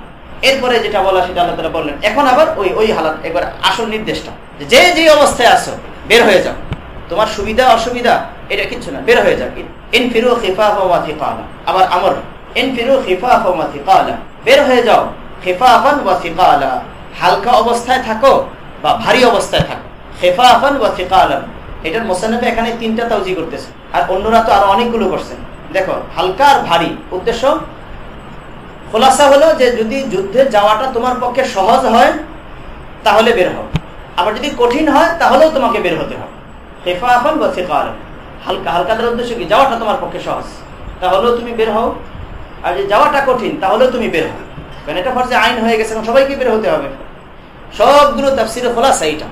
[SPEAKER 4] এরপরে যেটা বলা সেটা আল্লাহ তালা বললেন, এখন আবার ওই ওই হালাত, একবার আসল নির্দেশটা। যে যে অবস্থায় আসো বের হয়ে যাও। তোমার সুবিধা, অসুবিধা, এটা কিচ্ছু না, বের হয়ে যাক ইন ফিরু খিফা কালা আবার আমর হালকা অবস্থায় থাকো বা ভারী অবস্থায় থাকো। এটার এখানে তিনটা করতেছে। আর অন্যরা তো আরও অনেকগুলো করছেন। দেখো, হালকা আর ভারী। উদ্দেশ্য? খোলাসা হলো যে যদি যুদ্ধে যাওয়াটা তোমার পক্ষে সহজ হয়, তাহলে বের হও। আবার যদি কঠিন হয়, তাহলেও তোমাকে বের হতে হবে। হেফা আফান বা ফেকাল হালকা হালকাদের উদ্দেশ্য কি? যাওয়াটা তোমার পক্ষে সহজ। তাহলেও তুমি বের হও। আর যে যাওয়াটা কঠিন, তাহলেও তুমি বের হও কারণ এটা ফর্জে আইন হয়ে গেছে, এখন সবাইকে বের হতে হবে। সবগুলো তাফসিরে খোলাসা এইটা।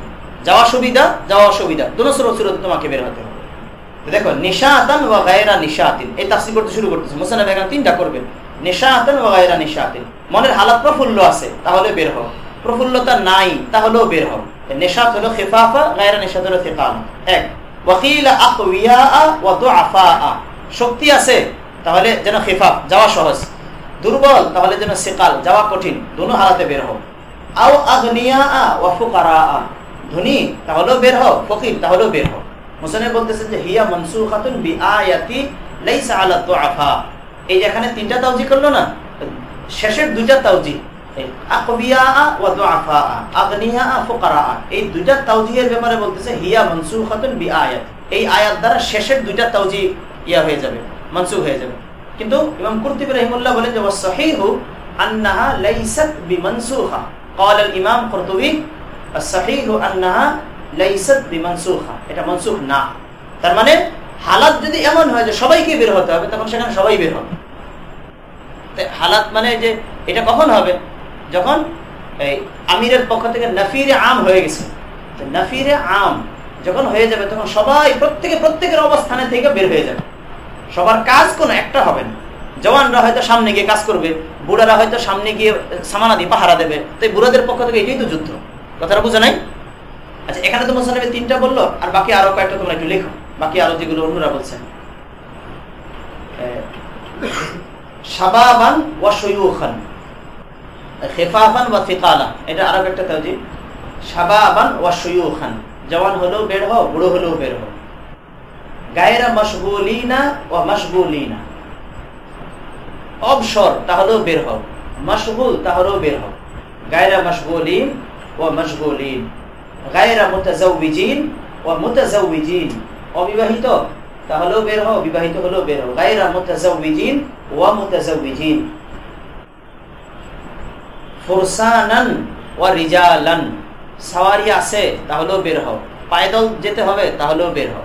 [SPEAKER 4] যাওয়া সুবিধা, যাওয়া অসুবিধা দুনো সুরত তোমাকে বের হতে হবে। দেখো, নিশাতান বা গায়রা নিশাতিন। এই তাফসির করতে শুরু করতেছে। মোসানা বেগান তিনটা করবেন। নিশাতেন ও গায়রা নিশাতেন। মনের হালাত প্রফুল্ল আছে, তাহলে বের হও। প্রফুল্লতা নাই, তাহলেও বের হও। নেশাত হলো খেফাফা, গায়রা নিশাত হলো থেকান এক, ওয়াকিল ওয়া দুআফা শক্তি আছে তাহলে যেন খেফাফ, যাওয়া সহজ। দুর্বল, তাহলে যেন সেকাল যাওয়া কঠিন, দুনো হালাতে বের হও আও আগনিয়া ধনী, তাহলেও বের হও ফকির, তাহলেও বের হও মুসানে বলতেছেন যে, হিয়া মনসুখাতুন বি আয়াতি লাইসা আলা দুআফা। এই যে এখানে তিনটা তাওজি করল না? শেষের দুইটা তাওজি। হিয়া এই আয়াত দ্বারা শেষের দুইটা তাওজি ইয়া হয়ে যাবে। মনসুখ হয়ে যাবে কিন্তু ইমাম কুরতুবী রাহিমাহুল্লাহ বলেন যে ওয়াসহিহু আন্নাহা লাইসাত বিমানসুখা قال الامام قرطبي الصحيح انها ليست بمنسوخه এটা মনসুখ না তার মানে হালাত যদি এমন হয় যে সবাইকে বের হতে হবে তখন সেখানে সবাই বের হবে হালাত মানে যে এটা কখন হবে যখন এই আমিরের পক্ষ থেকে নাফিরে আম হয়ে গেছে নাফিরে আম যখন হয়ে যাবে তখন সবাই প্রত্যেকে প্রত্যেকের অবস্থানে থেকে বের হয়ে যাবে সবার কাজ কোনো একটা হবে না। জওয়ানরা হয়তো সামনে গিয়ে কাজ করবে, বুড়ারা হয়তো সামনে গিয়ে সামানা দিয়ে পাহারা দেবে। তাই বুড়াদের পক্ষ থেকে এটাই তো যুদ্ধ। কথাটা বুঝে নাই? আচ্ছা এখানে তো মোসানবী তিনটা বলল, আর বাকি আরও কয়েকটা তোমরা একটু লেখো। বাকি আরও যেগুলো অন্যরা বলছেন সাবাবান ওয়া ফিকালা। এটা আরও একটা তাওজি জওয়ান হলেও বের হও, বুড়ো হলেও বের হও। গায়রা মশগুলিনা ওয়া মশগুলিনা। অবসর তাহলেও বের হও, মশগুল তাহলেও বের হও। গায়রা মশগুলিন ওয়া মশগুলিন। গায়রা মুতাজাউবিজিন ওয়া মুতাজাউবিজিন অবিবাহিত তাহলেও বের হও, বিবাহিত হলেও বের হও। গায়রা মুতাজাউবিজিন ওয়া মুতাজাউবিজিন ফুরসানান ওয়া রিজালান। সাওয়ারি আছে, তাহলেও বের হও। পায়দল যেতে হবে, তাহলেও বের হও।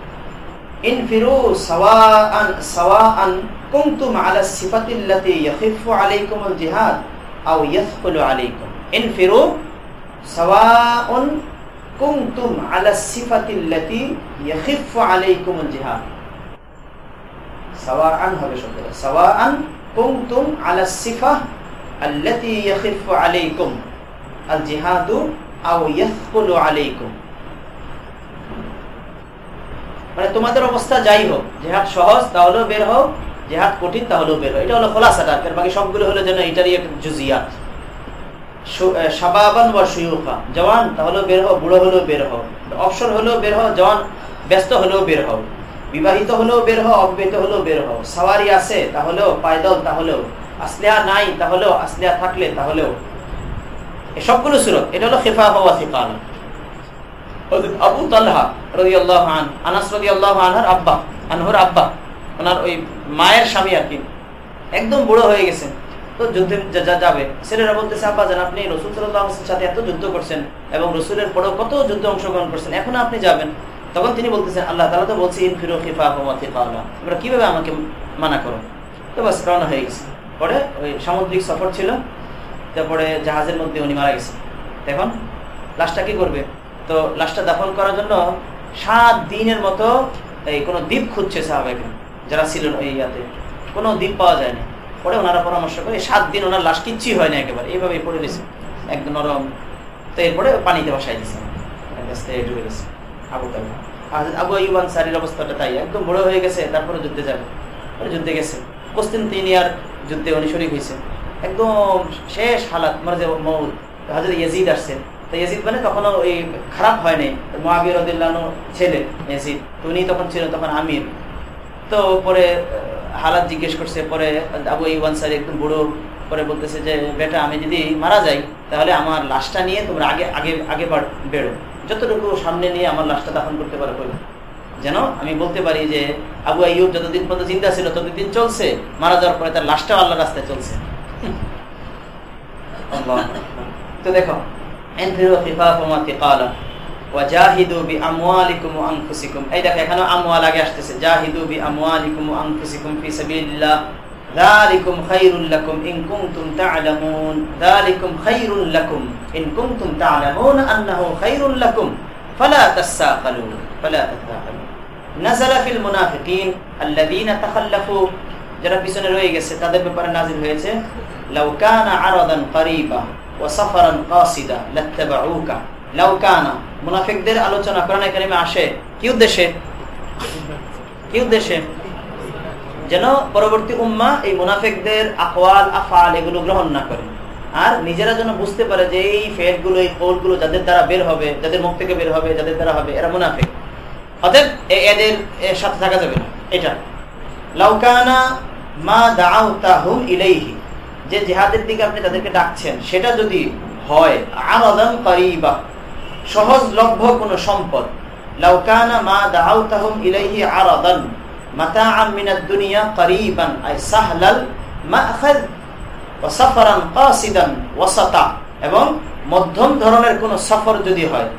[SPEAKER 4] انفروا سواء سواء كنتم على الصفة التي يخف عليكم الجهاد أو يثقل عليكم انفروا سواء كنتم على الصفة التي يخف عليكم الجهاد سواء হবে শব্দটা سواء كنتم على الصفة التي يخف عليكم الجهاد أو يثقل عليكم মানে তোমাদের অবস্থা যাই হোক, জেহাদ সহজ, তাহলেও বের হোক জেহাদ কঠিন, তাহলেও বের হোক এটা হলো খোলাসাটা আর বাকি সবগুলো হলো যেন এটারই এক জুজিয়াত। সাবাবান বা সুয়ুখা জওয়ান তাহলেও বের হোক বুড়ো হলেও বের হোক অবসর হলেও বের হোক জওয়ান ব্যস্ত হলেও বের হোক বিবাহিত হলেও বের হোক অবিবাহিত হলেও বের হোক সাওয়ারি আছে, তাহলেও পায়দল, তাহলেও। আসলিয়া নাই, তাহলেও আসলিয়া থাকলে, তাহলেও। সবগুলো সুরত, এটা হলো খেফা হওয়া ফিফা আবু তালহা রদি আল্লাহ আন, আনাস রদি আল্লাহ আনহার আব্বা, আনহর আব্বা, ওনার ওই মায়ের স্বামী আর কি। একদম বুড়ো হয়ে গেছে। তো যুদ্ধে যাবে। ছেলেরা বলতেছে, আব্বা জান, আপনি রসুল সাল্লাহ সাথে এত যুদ্ধ করছেন এবং রসুলের পরেও কত যুদ্ধে অংশগ্রহণ করছেন, এখন আপনি যাবেন। তখন তিনি বলতেছেন, আল্লাহ তালা তো বলছি, ইন ফিরো খিফা আল্লাহ তোমরা কীভাবে আমাকে মানা করো? তো বাস রওনা হয়ে গেছে। পরে ওই সামুদ্রিক সফর ছিল। তারপরে জাহাজের মধ্যে উনি মারা গেছে এখন লাশটা কি করবে? তো লাশটা দাফন করার জন্য সাত দিনের মতো এই কোনো দ্বীপ খুঁজছে সাহাবাকে যারা ছিলেন ওই ইয়াতে। কোনো দ্বীপ পাওয়া যায়নি। পরে ওনারা পরামর্শ করে সাত দিন ওনার লাশ কিচ্ছুই হয় না একেবারে। এইভাবে পড়ে গেছে একদম নরম। তো এরপরে পানিতে বসাই দিছে। ডুবে গেছে। আবু তালহা। আবু ইউবান সারির অবস্থাটা তাই। একদম বড় হয়ে গেছে, তারপরে যুদ্ধে যাবে। যুদ্ধে গেছে। কস্তিনতিনিয়ার যুদ্ধে উনি শরীর হয়েছে। একদম শেষ হালাত মানে যে মৌল হাজর ইয়াজিদ আসছে। তো ইয়াজিদ মানে তখন ওই খারাপ হয়নি মহাবীর ছেলে ইয়াজিদ। তো উনি তখন ছিলেন তখন আমির। তো পরে হালাত জিজ্ঞেস করছে। পরে আবু ইউবান সারি একদম বুড়ো পরে বলতেছে যে বেটা আমি যদি মারা যাই তাহলে আমার লাশটা নিয়ে তোমরা আগে আগে আগে বেরো। যতটুকু সামনে নিয়ে আমার লাশটা দাফন করতে পারো করবে যেন আমি বলতে পারি যে আবু আইয়ুব যতদিন পর্যন্ত চিন্তা ছিল ততদিন চলছে। মারা যাওয়ার পরে তার লাশটাও আল্লাহ রাস্তায় চলছে। তো দেখো انفروا خفافا وثقالا وجاهدوا باموالكم وانفسكم এই দেখো এখানে আমওয়াল আগে আসতেছে জাহিদু বিআমওয়ালিকুম وانفسكم في سبيل الله ذلكم خير لكم ان كنتم تعلمون ذلكم خير لكم ان كنتم تعلمون انه خير لكم فلا تساقلوا فلا تتاقلوا نزل في المنافقين الذين تخلفوا যারা পিছনে রয়ে গেছে তাদের ব্যাপারে নাজিল হয়েছে লাউ কানা আরাদান করিবা ওয়া সাফারান কাসিদা মুনাফিকদের আলোচনা, কোরআন কারিমে আসে। কি উদ্দেশ্যে? কি উদ্দেশ্যে? যেন পরবর্তী উম্মা এই মুনাফিকদের আকওয়াল এগুলো গ্রহণ না করে। আর নিজেরা যেন বুঝতে পারে যে এই ফেটগুলো এই কৌলগুলো যাদের দ্বারা বের হবে, যাদের মুখ থেকে বের হবে, যাদের দ্বারা হবে, এরা মুনাফিক। অতএব এদের সাথে থাকা যাবে না। এটা। লাউকানা মা দাউতাহুম ইলাইহি। যে জিহাদের দিকে আপনি তাদেরকে ডাকছেন, সেটা যদি হয় করিবা, সহজলভ্য কোনো সম্পদ। লাউকানা মা ইলাইহি ওয়াসাতা। এবং মধ্যম ধরনের কোনো সফর যদি হয়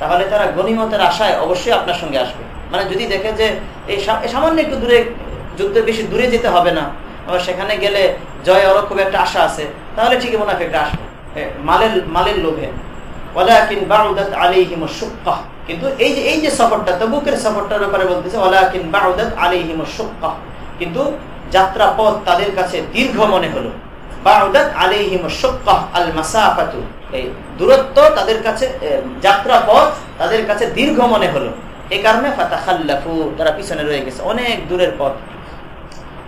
[SPEAKER 4] তাহলে তারা গনিমতের আশায় অবশ্যই আপনার সঙ্গে আসবে। মানে যদি দেখে যে এই সামান্য একটু দূরে যুদ্ধে বেশি দূরে যেতে হবে না। আবার সেখানে গেলে জয় ওর খুব একটা আশা আছে। তাহলে ঠিকই মুনাফিকটা আসবে। মালের মালের লোভে। কিন্তু এই যে এই যে সফরটা তবুকের সফরটার ব্যাপারে বলতেছে কিন্তু যাত্রা পথ তাদের কাছে দীর্ঘ মনে হলো। দূরত্ব তাদের কাছে এ, যাত্রা পথ তাদের কাছে দীর্ঘ মনে হলো। এই কারণে ফাতাখাল্লাফু তারা পিছনে রয়ে গেছে। অনেক দূরের পথ সায়াহলিফুনা বিল্লাহি ইদা রাজাতুম ইলাইহিম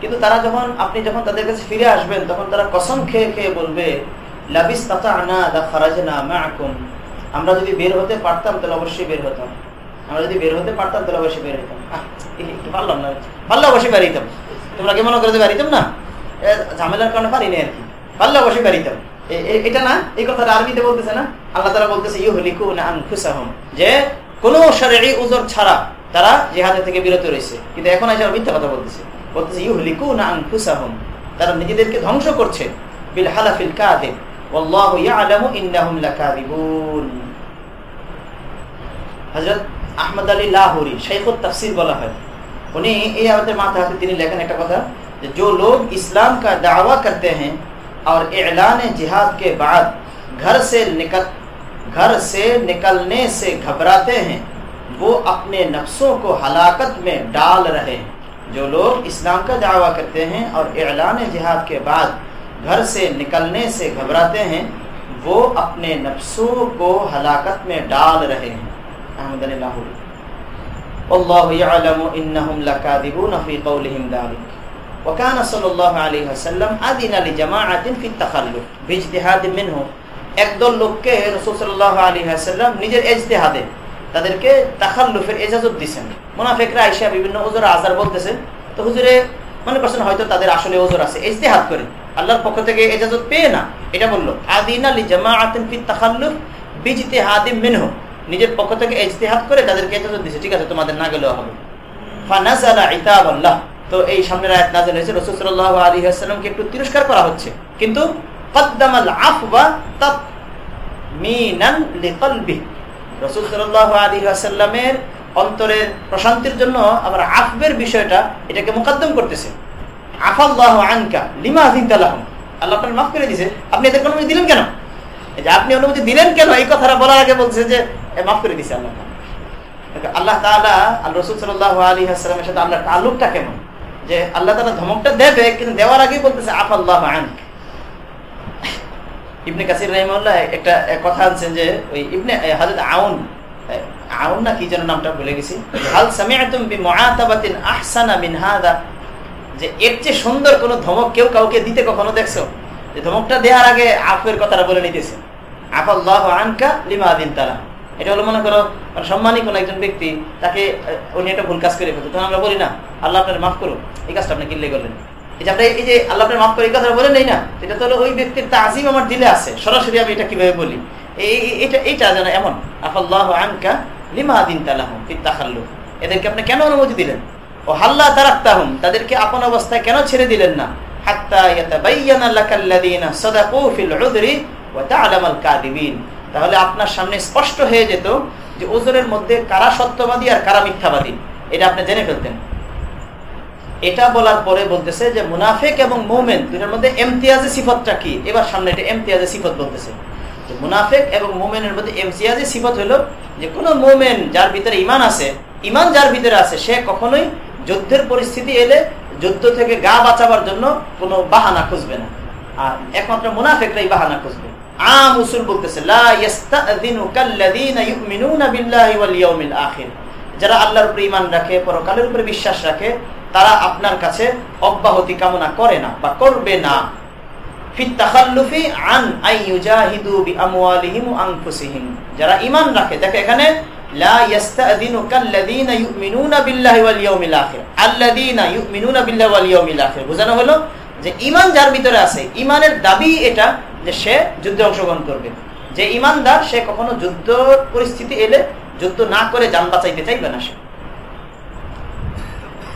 [SPEAKER 4] কিন্তু তারা যখন, আপনি যখন তাদের কাছে ফিরে আসবেন, তখন তারা কসম খেয়ে খেয়ে বলবে আমরা যদি বের হতে পারতাম, তাহলে অবশ্যই বের হতাম। আমরা যদি বের হতে পারতাম, তাহলে অবশ্যই বের হতাম একটু পারলাম না। পারলে অবশ্যই বেরিতাম তোমরা কি মনে করে যে বেরিতাম না? ঝামেলার কারণে পারিনি আর কি। পারলে অবশ্যই এ- এটা না, এই কথাটা আরবিতে বলতেছে না? আল্লাহ তারা বলতেছে, ইউহলিকুনা আনফুসাহুম। যে, কোন শরঈ উযর ছাড়া তারা জিহাদের থেকে বিরত রয়েছে কিন্তু এখন এসে আবার মিথ্যা কথা বলতেছে বলতেছে ইউহলিকুনা আনফুসাহুম তারা নিজেদেরকে ধ্বংস করছে বিল হালাফিল কাযিব ওয়াল্লাহু ইয়ালামু ইন্নাহুম লাকাযিবুন হযরত আহমদ আলী লাহোরি শাইখুত তাফসীর বলা হয় উনি এই আমাদের মাথা হাতে তিনি লেখেন একটা কথা যে जो लोग इस्लाम का दावा करते हैं और एलान जिहाद के बाद घर से निकल घर से निकलने से घबराते हैं وہ اپنے نفسوں کو ہلاکت میں ڈال رہے ہیں۔ جو لوگ اسلام کا دعویٰ کرتے ہیں اور اعلان جہاد کے بعد گھر سے نکلنے سے گھبراتے ہیں، وہ اپنے نفسوں کو ہلاکت میں ڈال رہے ہیں۔ احمد اللہ والله يعلم انهم لكاذبون في قولهم ذلك وكان صلى الله عليه وسلم اذن لجماعه في ایک دو لوگ کے رسول صلی اللہ علیہ وسلم نجر ইজতিহাদে তাদেরকে তাখাল্লুফের ইজাজত দিবেন মুনাফিকরা আয়েশা বিভিন্ন ওজর আজার বলতেছে। তো হুজুরে মনে করছেন হয়তো তাদের আসলে ওজর আছে। ইজতিহাদ করে। আল্লাহর পক্ষ থেকে ইজাজত পেয়ে না। এটা বলল, আদিনা লি জামাআতিন ফি তাখাল্লুফ বিজতিহাদি মিনহু। নিজের পক্ষ থেকে ইজতিহাদ করে তাদেরকে ইজাজত দিয়েছে ঠিক আছে, তোমাদের না গেলেও হবে। তো এই সামনের আয়াত নাযিল হয়েছে। রাসূল ওয়াসাল্লামকে একটু তিরস্কার করা হচ্ছে। কিন্তু রাসূল সাল্লাল্লাহু আলাইহি ওয়াসাল্লামের অন্তরের প্রশান্তির জন্য আবার আফবের বিষয়টা এটাকে মুকদ্দম করতেছে। আফাল্লাহু আনকা লিমা আল্লাহ আপনার মাফ করে দিয়েছে। আপনি এদের অনুমতি দিলেন কেন? যে আপনি অনুমতি দিলেন কেন? এই কথাটা বলার আগে বলছে যে মাফ করে দিছে আল্লাহ আল্লাহ আল রসুল সাল্লাহ আলী আসসালামের সাথে আল্লাহ তাল্লুকটা কেমন? যে আল্লাহ তাআলা ধমকটা দেবে, কিন্তু দেওয়ার আগেই বলতেছে আফ আল্লাহ আনক। ইবনে কাসির রহিমাল্লাহ একটা কথা আনছেন যে ওই ইবনে হাজরত আউন আউন না কি যেন নামটা ভুলে গেছি। হাল সামিআতুম বিমুআতাবাতিন আহসানা মিন যে এর চেয়ে সুন্দর কোন ধমক কেউ কাউকে দিতে কখনো দেখছ? যে ধমকটা দেওয়ার আগে আফের কথাটা বলে নিতেছে। আফাল্লাহ আনকা লিমা দিন তারা এটা হলো মনে করো মানে সম্মানী কোনো একজন ব্যক্তি, তাকে উনি একটা ভুল কাজ করে ফেলতো তখন আমরা বলি, না, আল্লাহ আপনার মাফ করুন এই কাজটা আপনি কিনলে করলেন। এই যে আল্লাহ মাফ করে না, এটা তো ওই ব্যক্তির তাজিম আমার দিলে আছে। সরাসরি আমি এটা কীভাবে বলি? এটা এইটা যেন এমন, আফাল্লাহ এদেরকে আপনি কেন অনুমতি দিলেন? ও হাল্লা তারাক্তাহুম তাদেরকে আপন অবস্থায় কেন ছেড়ে দিলেন না? তাহলে আপনার সামনে স্পষ্ট হয়ে যেত যে ওজনের মধ্যে কারা সত্যবাদী আর কারা মিথ্যাবাদী। এটা আপনি জেনে ফেলতেন। এটা বলার পরে বলতেছে যে মুনাফেক এবং মোমেন দুটার মধ্যে এমতিয়াজি সিফতটা কি? এবার সামনে এটা এমতিয়াজি সিফত বলতেছে। মুনাফেক এবং মোমেনের মধ্যে এমতিয়াজি সিফত হলো যে কোনো মোমেন যার ভিতরে ইমান আছে ইমান যার ভিতরে আছে, সে কখনোই যুদ্ধের পরিস্থিতি এলে যুদ্ধ থেকে গা বাঁচাবার জন্য কোনো বাহানা খুঁজবে না। আর একমাত্র মুনাফেকরাই বাহানা খুঁজবে। আম উসুল বলতেছে যারা আল্লাহর উপরে ইমান রাখে, পরকালের উপরে বিশ্বাস রাখে তারা আপনার কাছে অব্যাহতি কামনা করে না বা করবে না। বোঝানো হলো যে ঈমান যার ভিতরে আছে, ঈমানের দাবি এটা যে সে যুদ্ধে অংশগ্রহণ করবে। যে ঈমানদার, সে কখনো যুদ্ধ পরিস্থিতি এলে যুদ্ধ না করে যান বাঁচাইতে চাইবে না সে।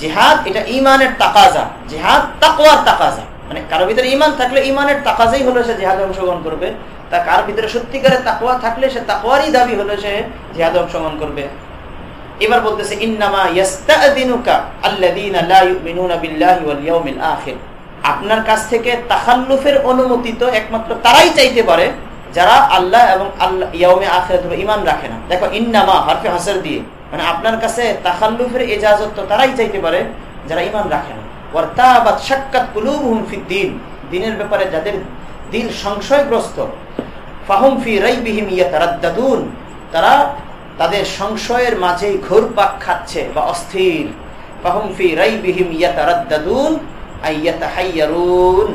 [SPEAKER 4] জিহাদ এটা ইমানের তাকাজা, জিহাদ তাকওয়ার তাকাজা। মানে কারও ভিতরে ইমান থাকলে ইমানের তাকাজাই হলো সে জিহাদে অংশগ্রহণ করবে। তা কার ভিতরে সত্যিকারের তাকওয়া থাকলে সে তাকওয়ারই দাবি হলো সে জিহাদে অংশগ্রহণ করবে। এবার বলতেছে আপনার কাছ থেকে তাখাল্লুফের অনুমতি তো একমাত্র তারাই চাইতে পারে, যারা আল্লাহ এবং আল্লাহ ইয়াউমে আখিরাতের ঈমান রাখে না। দেখো, ইন্নামা হরফে হাসর দিয়ে। মানে আপনার কাছে তাখাল্লুফের ইজাজত তো তারাই চাইতে পারে, যারা ঈমান রাখে না। দ্বীনের ব্যাপারে যাদের দিল সংশয়গ্রস্ত, ফাহুম ফি রাইবিহিম ইয়াতারাদ্দাদুন। তারা তাদের সংশয়ের মাঝেই ঘুরপাক খাচ্ছে বা অস্থির। ফাহুম ফি রাইবিহিম আই ইয়াতাহাইয়ারুন।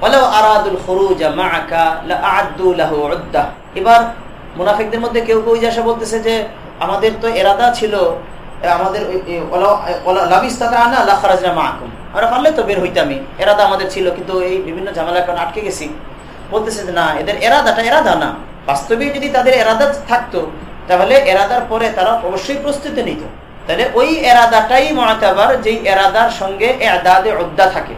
[SPEAKER 4] ওয়ালাউ আরাদুল খুরুজ মাআকা লাআদ্দু লাহু উদ্দাহ এবার মুনাফিকদের মধ্যে কেউ কেউ এসে বলতেছে যে আমাদের তো এরাদা ছিল আমাদের আমরা পারলে তো বের এরাদা আমাদের ছিল, কিন্তু এই বিভিন্ন কারণে আটকে গেছি। বলতেছে যে না, এদের এরাদাটা এরাদা না। বাস্তবে যদি তাদের এরাদা থাকতো, তাহলে এরাদার পরে তারা অবশ্যই প্রস্তুতি নিত। তাহলে ওই এরাদাটাই মহাতাবার, যেই এরাদার সঙ্গে এদাদে অদ্দা থাকে।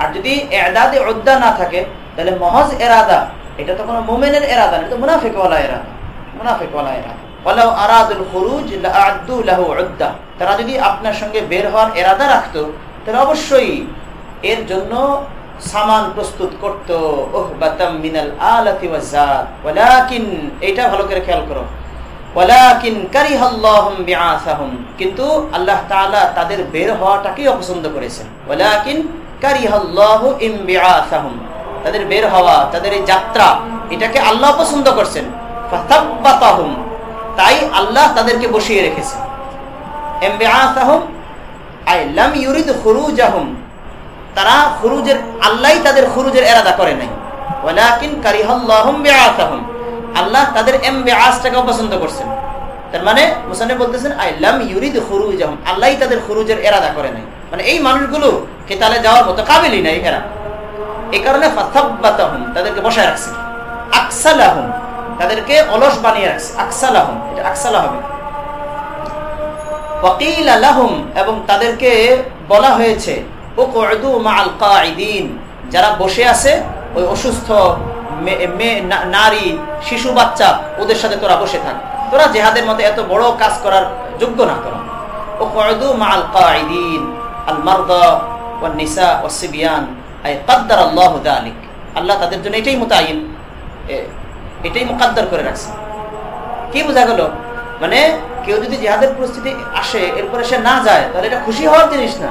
[SPEAKER 4] আর যদি এদাদে অদ্দা না থাকে, তাহলে মহজ এরাদা এটা তো কোনো মোমেনের এরাদা এটা মুনাফিকওয়ালা এরাদা মুনাফিকওয়ালা এরাদা। তারা যদি আপনার সঙ্গে বের হওয়ার এরাদা রাখতো অবশ্যই এর জন্য সামান প্রস্তুত করত। ওয়াজাত ওয়ালাকিন এটা ভালো করে খেয়াল করো। কিন্তু আল্লাহ তাআলা তাদের বের হওয়াটাকেই অপছন্দ করেছেন। ওয়ালাকিন কারিহাল্লাহু ইমবিআসাহুম তাদের বের হওয়া, তাদের এই যাত্রা, এটাকে আল্লাহ পছন্দ করছেন। তাই আল্লাহ তাদেরকে বসিয়ে খুরুজাহুম, তারা খুরুজের, আল্লাহই তাদের খুরুজের এরাদা করে নাই। আল্লাহ তাদের করছেন। তার মানে মুসানে বলতেছেন, আই লাম আল্লাহই তাদের খুরুজের এরাদা করে নাই। মানে এই মানুষগুলো কেতালে যাওয়ার মতো কাবিলই নাই এরা। এই কারণে তাদেরকে বসায় রাখছে। আকসালাহুম, তাদেরকে অলস বানিয়ে রাখছে। আকসালাহুম, এটা আকসালা হবে। ওয়াকিল আলাহুম এবং তাদেরকে বলা হয়েছে যারা বসে আছে, ওই অসুস্থ নারী, শিশু, বাচ্চা, ওদের সাথে তোরা বসে থাক। তোরা জেহাদের মধ্যে এত বড় কাজ করার যোগ্য না তোরা। উকউদু মাআল কাঈদিন, আল মারদা ওয়ান নিসা ওয়াস সিবিয়ান। আল্লাহু তাদের জন্য এটাই মুতায়িন। এটাই মুকাদ্দার করে রাখছে। কি বোঝা গেল? মানে কেউ যদি জিহাদের পরিস্থিতি আসে, এরপরে সে না যায়, তাহলে এটা খুশি হওয়ার জিনিস না।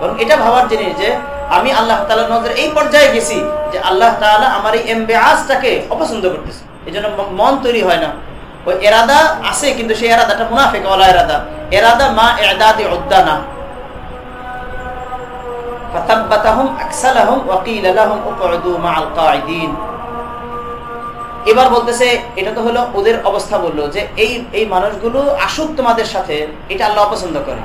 [SPEAKER 4] বরং এটা ভাবার জিনিস যে, আমি আল্লাহ তালা নজর এই পর্যায়ে গেছি যে আল্লাহ তালা আমার এই এমবেআজটাকে অপছন্দ করতেছে। এই জন্য মন তৈরি হয় না। ওই এরাদা আছে, কিন্তু সেই এরাদাটা মুনাফেক ওলা এরাদা। এরাদা মা এদাদি উদ্দানা। ফাতাব্বাতাহুম আকসালাহুম ওয়া কিলা লাহুম উকউদু মাআল কাঈদিন এবার বলতেছে, এটা তো হলো ওদের অবস্থা বলল যে এই এই মানুষগুলো আসুক তোমাদের সাথে, এটা আল্লাহ অপছন্দ করে।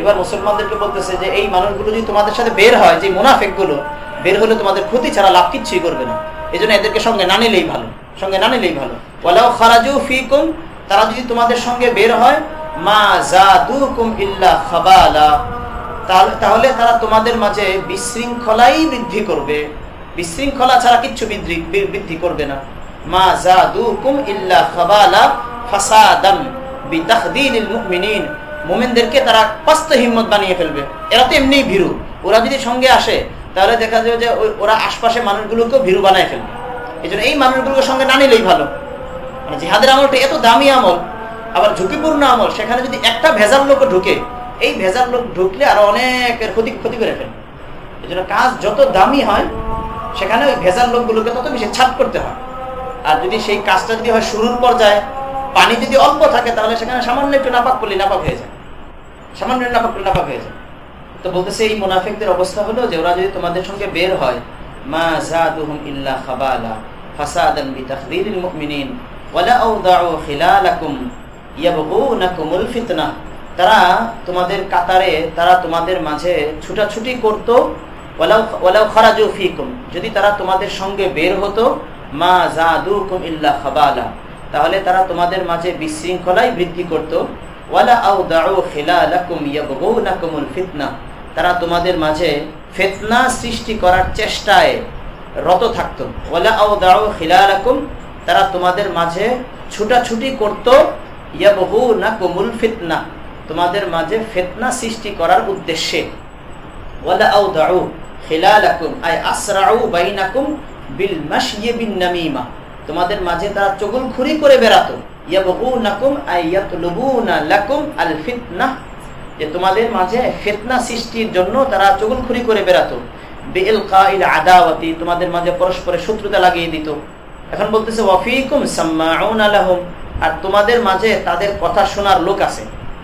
[SPEAKER 4] এবার মুসলমানদেরকে বলতেছে যে এই মানুষগুলো যদি তোমাদের সাথে বের হয়, যে মুনাফেকগুলো বের হলে তোমাদের ক্ষতি ছাড়া লাভ কিচ্ছুই করবে না। এই জন্য এদেরকে সঙ্গে না নিলেই ভালো, সঙ্গে না নিলেই ভালো। ওয়ালাউ খারাজু ফিকুম, তারা যদি তোমাদের সঙ্গে বের হয়, মা জাদুকুম ইল্লা খাবালা। তাহলে তারা তোমাদের মাঝে বিশৃঙ্খলাই বৃদ্ধি করবে। বিশৃঙ্খলা ছাড়া কিচ্ছু বৃদ্ধি করবে না। মা তারা পাস্ত হিম্মত বানিয়ে ফেলবে। এরা তো ভীরু। ওরা যদি সঙ্গে আসে, তাহলে দেখা যাবে যে ওরা আশপাশে মানুষগুলোকেও ভীরু বানায় ফেলবে। এই এই মানুষগুলোকে সঙ্গে না নিলেই ভালো। মানে জিহাদের আমলটা এত দামি আমল, আবার ঝুঁকিপূর্ণ আমল, সেখানে যদি একটা ভেজাল লোক ঢুকে এই ভেজাল লোক ঢুকলে আরও অনেকের ক্ষতি ক্ষতি করে ফেলবে এই জন্য কাজ যত দামি হয়, সেখানে ওই ভেজাল লোকগুলোকে তত বেশি ছাপ করতে হয়। আর যদি সেই কাজটা যদি হয় শুরুর পর্যায়ে, পানি যদি অল্প থাকে, তাহলে সেখানে সামান্য একটু নাপাক করলে নাপাক হয়ে যায়। সামান্য নাপাক করলে নাপাক হয়ে যায়। তো বলতেছে এই মুনাফিকদের অবস্থা হলো যে ওরা যদি তোমাদের সঙ্গে বের হয়, মা জাদুহুম ইল্লা খাবালা, ফাসাদান বিতাখদিরিল মুমিনিন, ওয়ালা আউদাউ খিলালাকুম ইয়াবগুনাকুমুল ফিতনাহ তারা তোমাদের কাতারে, তারা তোমাদের মাঝে ছুটাছুটি করত। ওয়ালাউ খারাজু ফিকুম, যদি তারা তোমাদের সঙ্গে বের হতো, মা জাদুকুম ইল্লা খাবালা, তাহলে তারা তোমাদের মাঝে বিশৃঙ্খলাই বৃদ্ধি করত। ওয়ালা আউদাউ খিলালাকুম ইয়াবগুনাকুমুল ফিতনাহ তারা তোমাদের মাঝে ফেতনা সৃষ্টি করার চেষ্টায় রত থাকত। ওয়ালা আউদাউ খিলালাকুম, তারা তোমাদের মাঝে ছুটাছুটি করত। ইয়াবগুনাকুমুল ফিতনা তোমাদের মাঝে ফেতনা সৃষ্টি করার উদ্দেশ্যে। তোমাদের মাঝে তারা চগলখুরি করে ফিতনাহ যে তোমাদের মাঝে ফেতনা সৃষ্টির জন্য তারা চগলখুরি করে কাইল আদাওয়াতি, তোমাদের মাঝে পরস্পরের শত্রুতা লাগিয়ে দিত। এখন বলতেছে ওয়াফিকুম সাম্মাউন আলাহুম আর তোমাদের মাঝে তাদের কথা শোনার লোক আছে।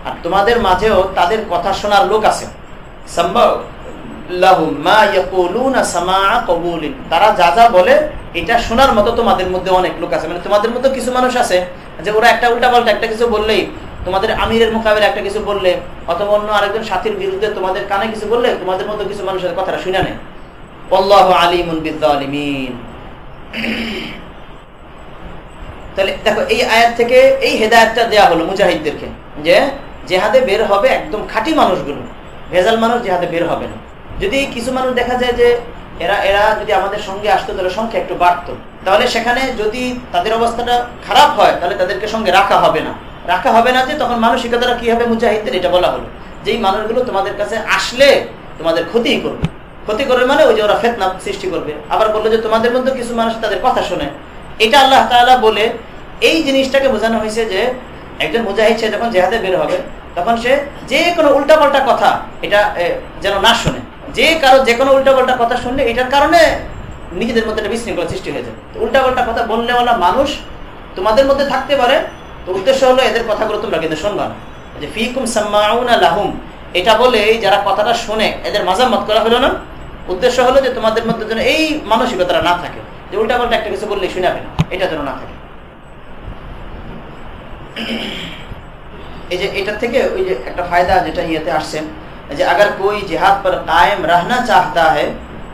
[SPEAKER 4] আর তোমাদের মাঝেও তাদের কথা শোনার লোক আছে। তারা যা যা বলে, এটা শোনার মতো তোমাদের মধ্যে অনেক লোক আছে। মানে তোমাদের মধ্যে কিছু মানুষ আছে যে ওরা একটা উল্টা পাল্টা একটা কিছু বললেই, তোমাদের আমিরের মোকাবেলা একটা কিছু বললে, অথবা অন্য আরেকজন সাথীর বিরুদ্ধে তোমাদের কানে কিছু বললে, তোমাদের মধ্যে কিছু মানুষের কথাটা শুনে নেয়। আল্লাহ আলিমুন বিদ্যালিমিন তাহলে দেখো, এই আয়াত থেকে এই হেদায়তটা দেয়া হলো মুজাহিদদেরকে। যে জেহাদে বের হবে একদম খাঁটি মানুষগুলো। ভেজাল মানুষ জেহাদে বের হবে না। যদি কিছু মানুষ দেখা যায় যে এরা এরা যদি আমাদের সঙ্গে আসতো, তাহলে সংখ্যা একটু বাড়তো। তাহলে সেখানে যদি তাদের অবস্থাটা খারাপ হয়, তাহলে তাদেরকে সঙ্গে রাখা হবে না। রাখা হবে না যে তখন মানসিকতাটা কি হবে মুজাহিদদের, এটা বলা হলো। যেই মানুষগুলো তোমাদের কাছে আসলে তোমাদের ক্ষতি করবে। ক্ষতি করবে মানে ওই যে ওরা ফেতনা সৃষ্টি করবে। আবার বলল যে তোমাদের মধ্যে কিছু মানুষ তাদের কথা শোনে। এটা আল্লাহ তালা বলে, এই জিনিসটাকে বোঝানো হয়েছে যে একজন মুজাহিদ সে যখন জেহাদে বের হবে, তখন সে যে কোনো উল্টাপাল্টা কথা এটা যেন না শোনে। যে কারও, যে কোনো উল্টাপাল্টা কথা শুনলে এটার কারণে নিজেদের মধ্যে একটা বিশৃঙ্খলা সৃষ্টি হয়ে যাবে উল্টাপাল্টা কথা বললেওয়ালা মানুষ তোমাদের মধ্যে থাকতে পারে, তো উদ্দেশ্য হলো এদের কথাগুলো তোমরা কিন্তু শুনবা। না যে ফিকুম সাম্মাউনা লাহুম, এটা বলে যারা কথাটা শুনে এদের মাজামত করা হলো না, উদ্দেশ্য হলো যে তোমাদের মধ্যে যেন এই মানসিকতাটা না থাকে। যে উল্টাপাল্টা একটা কিছু বললে শুনাবে না এটা যেন না থাকে। এই যে এটা থেকে ওই যে একটা ফায়দা যেটা ইয়েতে আসছে যে अगर कोई जिहाद पर कायम रहना चाहता है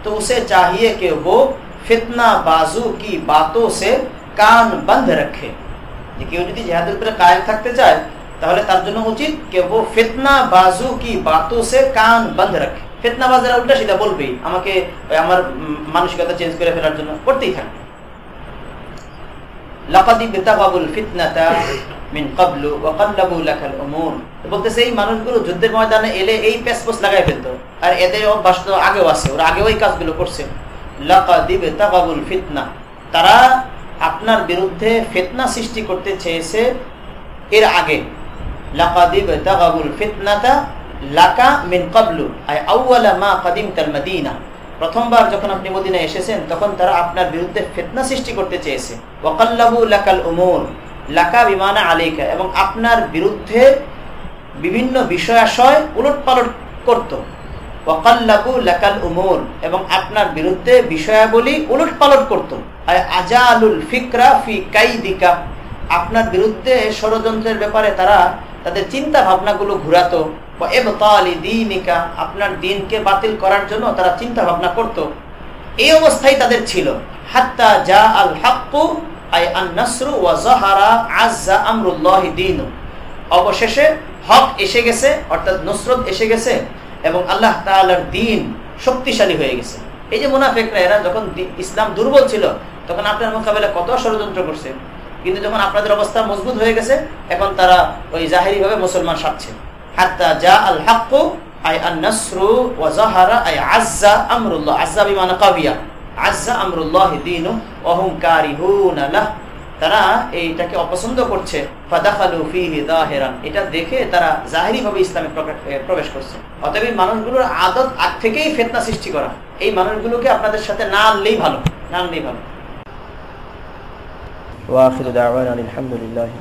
[SPEAKER 4] तो उसे चाहिए कि वो फितना बाजू की बातों से कान बंद रखे যে কেউ যদি জিহাদের উপরে কায়েম থাকতে চায় তাহলে তার জন্য উচিত যে ও ফিতনা বাজু কি বাতো সে কান বন্ধ রাখে ফিতনা বাজারা উল্টা সিধা বলবেই আমাকে আমার মানসিকতা চেঞ্জ করে ফেলার জন্য করতেই থাকবে লাকাদি বিতাগাবুল ফিতনাতা বলতেছে, এই মানুষগুলো যুদ্ধের ময়দানে এলে এই পেসপোস লাগাই ফেলতো। আর এদের অভ্যাস তো আগেও আছে, ওরা আগেও এই কাজগুলো করছে। ফিতনা। তারা আপনার বিরুদ্ধে ফিতনা সৃষ্টি করতে চেয়েছে এর আগে। লাকা আউয়ালা মা প্রথমবার যখন আপনি মদিনায় এসেছেন, তখন তারা আপনার বিরুদ্ধে ফিতনা সৃষ্টি করতে চেয়েছে। ওয়াকাল্লাবু লাকাল উমুর। লাকা বিমানা আলাইকা, এবং আপনার বিরুদ্ধে বিভিন্ন বিষয়াশয় উলট পালট করত। ওয়াকাল্লাবু লাকাল উমুর, এবং আপনার বিরুদ্ধে বিষয়াবলী উলটপালট করত। আই আজালুল ফিকরা ফি কাইদিকা, আপনার বিরুদ্ধে ষড়যন্ত্রের ব্যাপারে তারা তাদের চিন্তা ভাবনাগুলো ঘুরাতো দিনিকা, আপনার দিনকে বাতিল করার জন্য তারা চিন্তা ভাবনা করত। এই অবস্থায় তাদের ছিল। হাত্তা যা আল হাক্কু অবশেষে হক এসে গেছে, অর্থাৎ নুসরত এসে গেছে এবং আল্লাহ তাআলার দিন শক্তিশালী হয়ে গেছে। এই যে মুনাফিকরা, এরা যখন ইসলাম দুর্বল ছিল, তখন আপনার মোকাবেলা কত ষড়যন্ত্র করছে। কিন্তু যখন আপনাদের অবস্থা মজবুত হয়ে গেছে, এখন তারা ওই জাহেরি ভাবে মুসলমান সাজছে হাত্তা যা আল আই আমরুল্লাহ। আজ্জা বিমানা কাবিয়া। আজ্জা আমরুল্লাহ দীনু ওয়া হুম কারিহুনা লাহ। তারা এইটাকে অপছন্দ করছে। এটা দেখে তারা জাহিরি ভাবে ইসলামে প্রবেশ করছে। অতএব এই মানুষগুলোর আদত আগ থেকেই ফিতনা সৃষ্টি করা। এই মানুষগুলোকে আপনাদের সাথে না আনলেই ভালো, না আনলেই ভালো। আলহামদুলিল্লাহি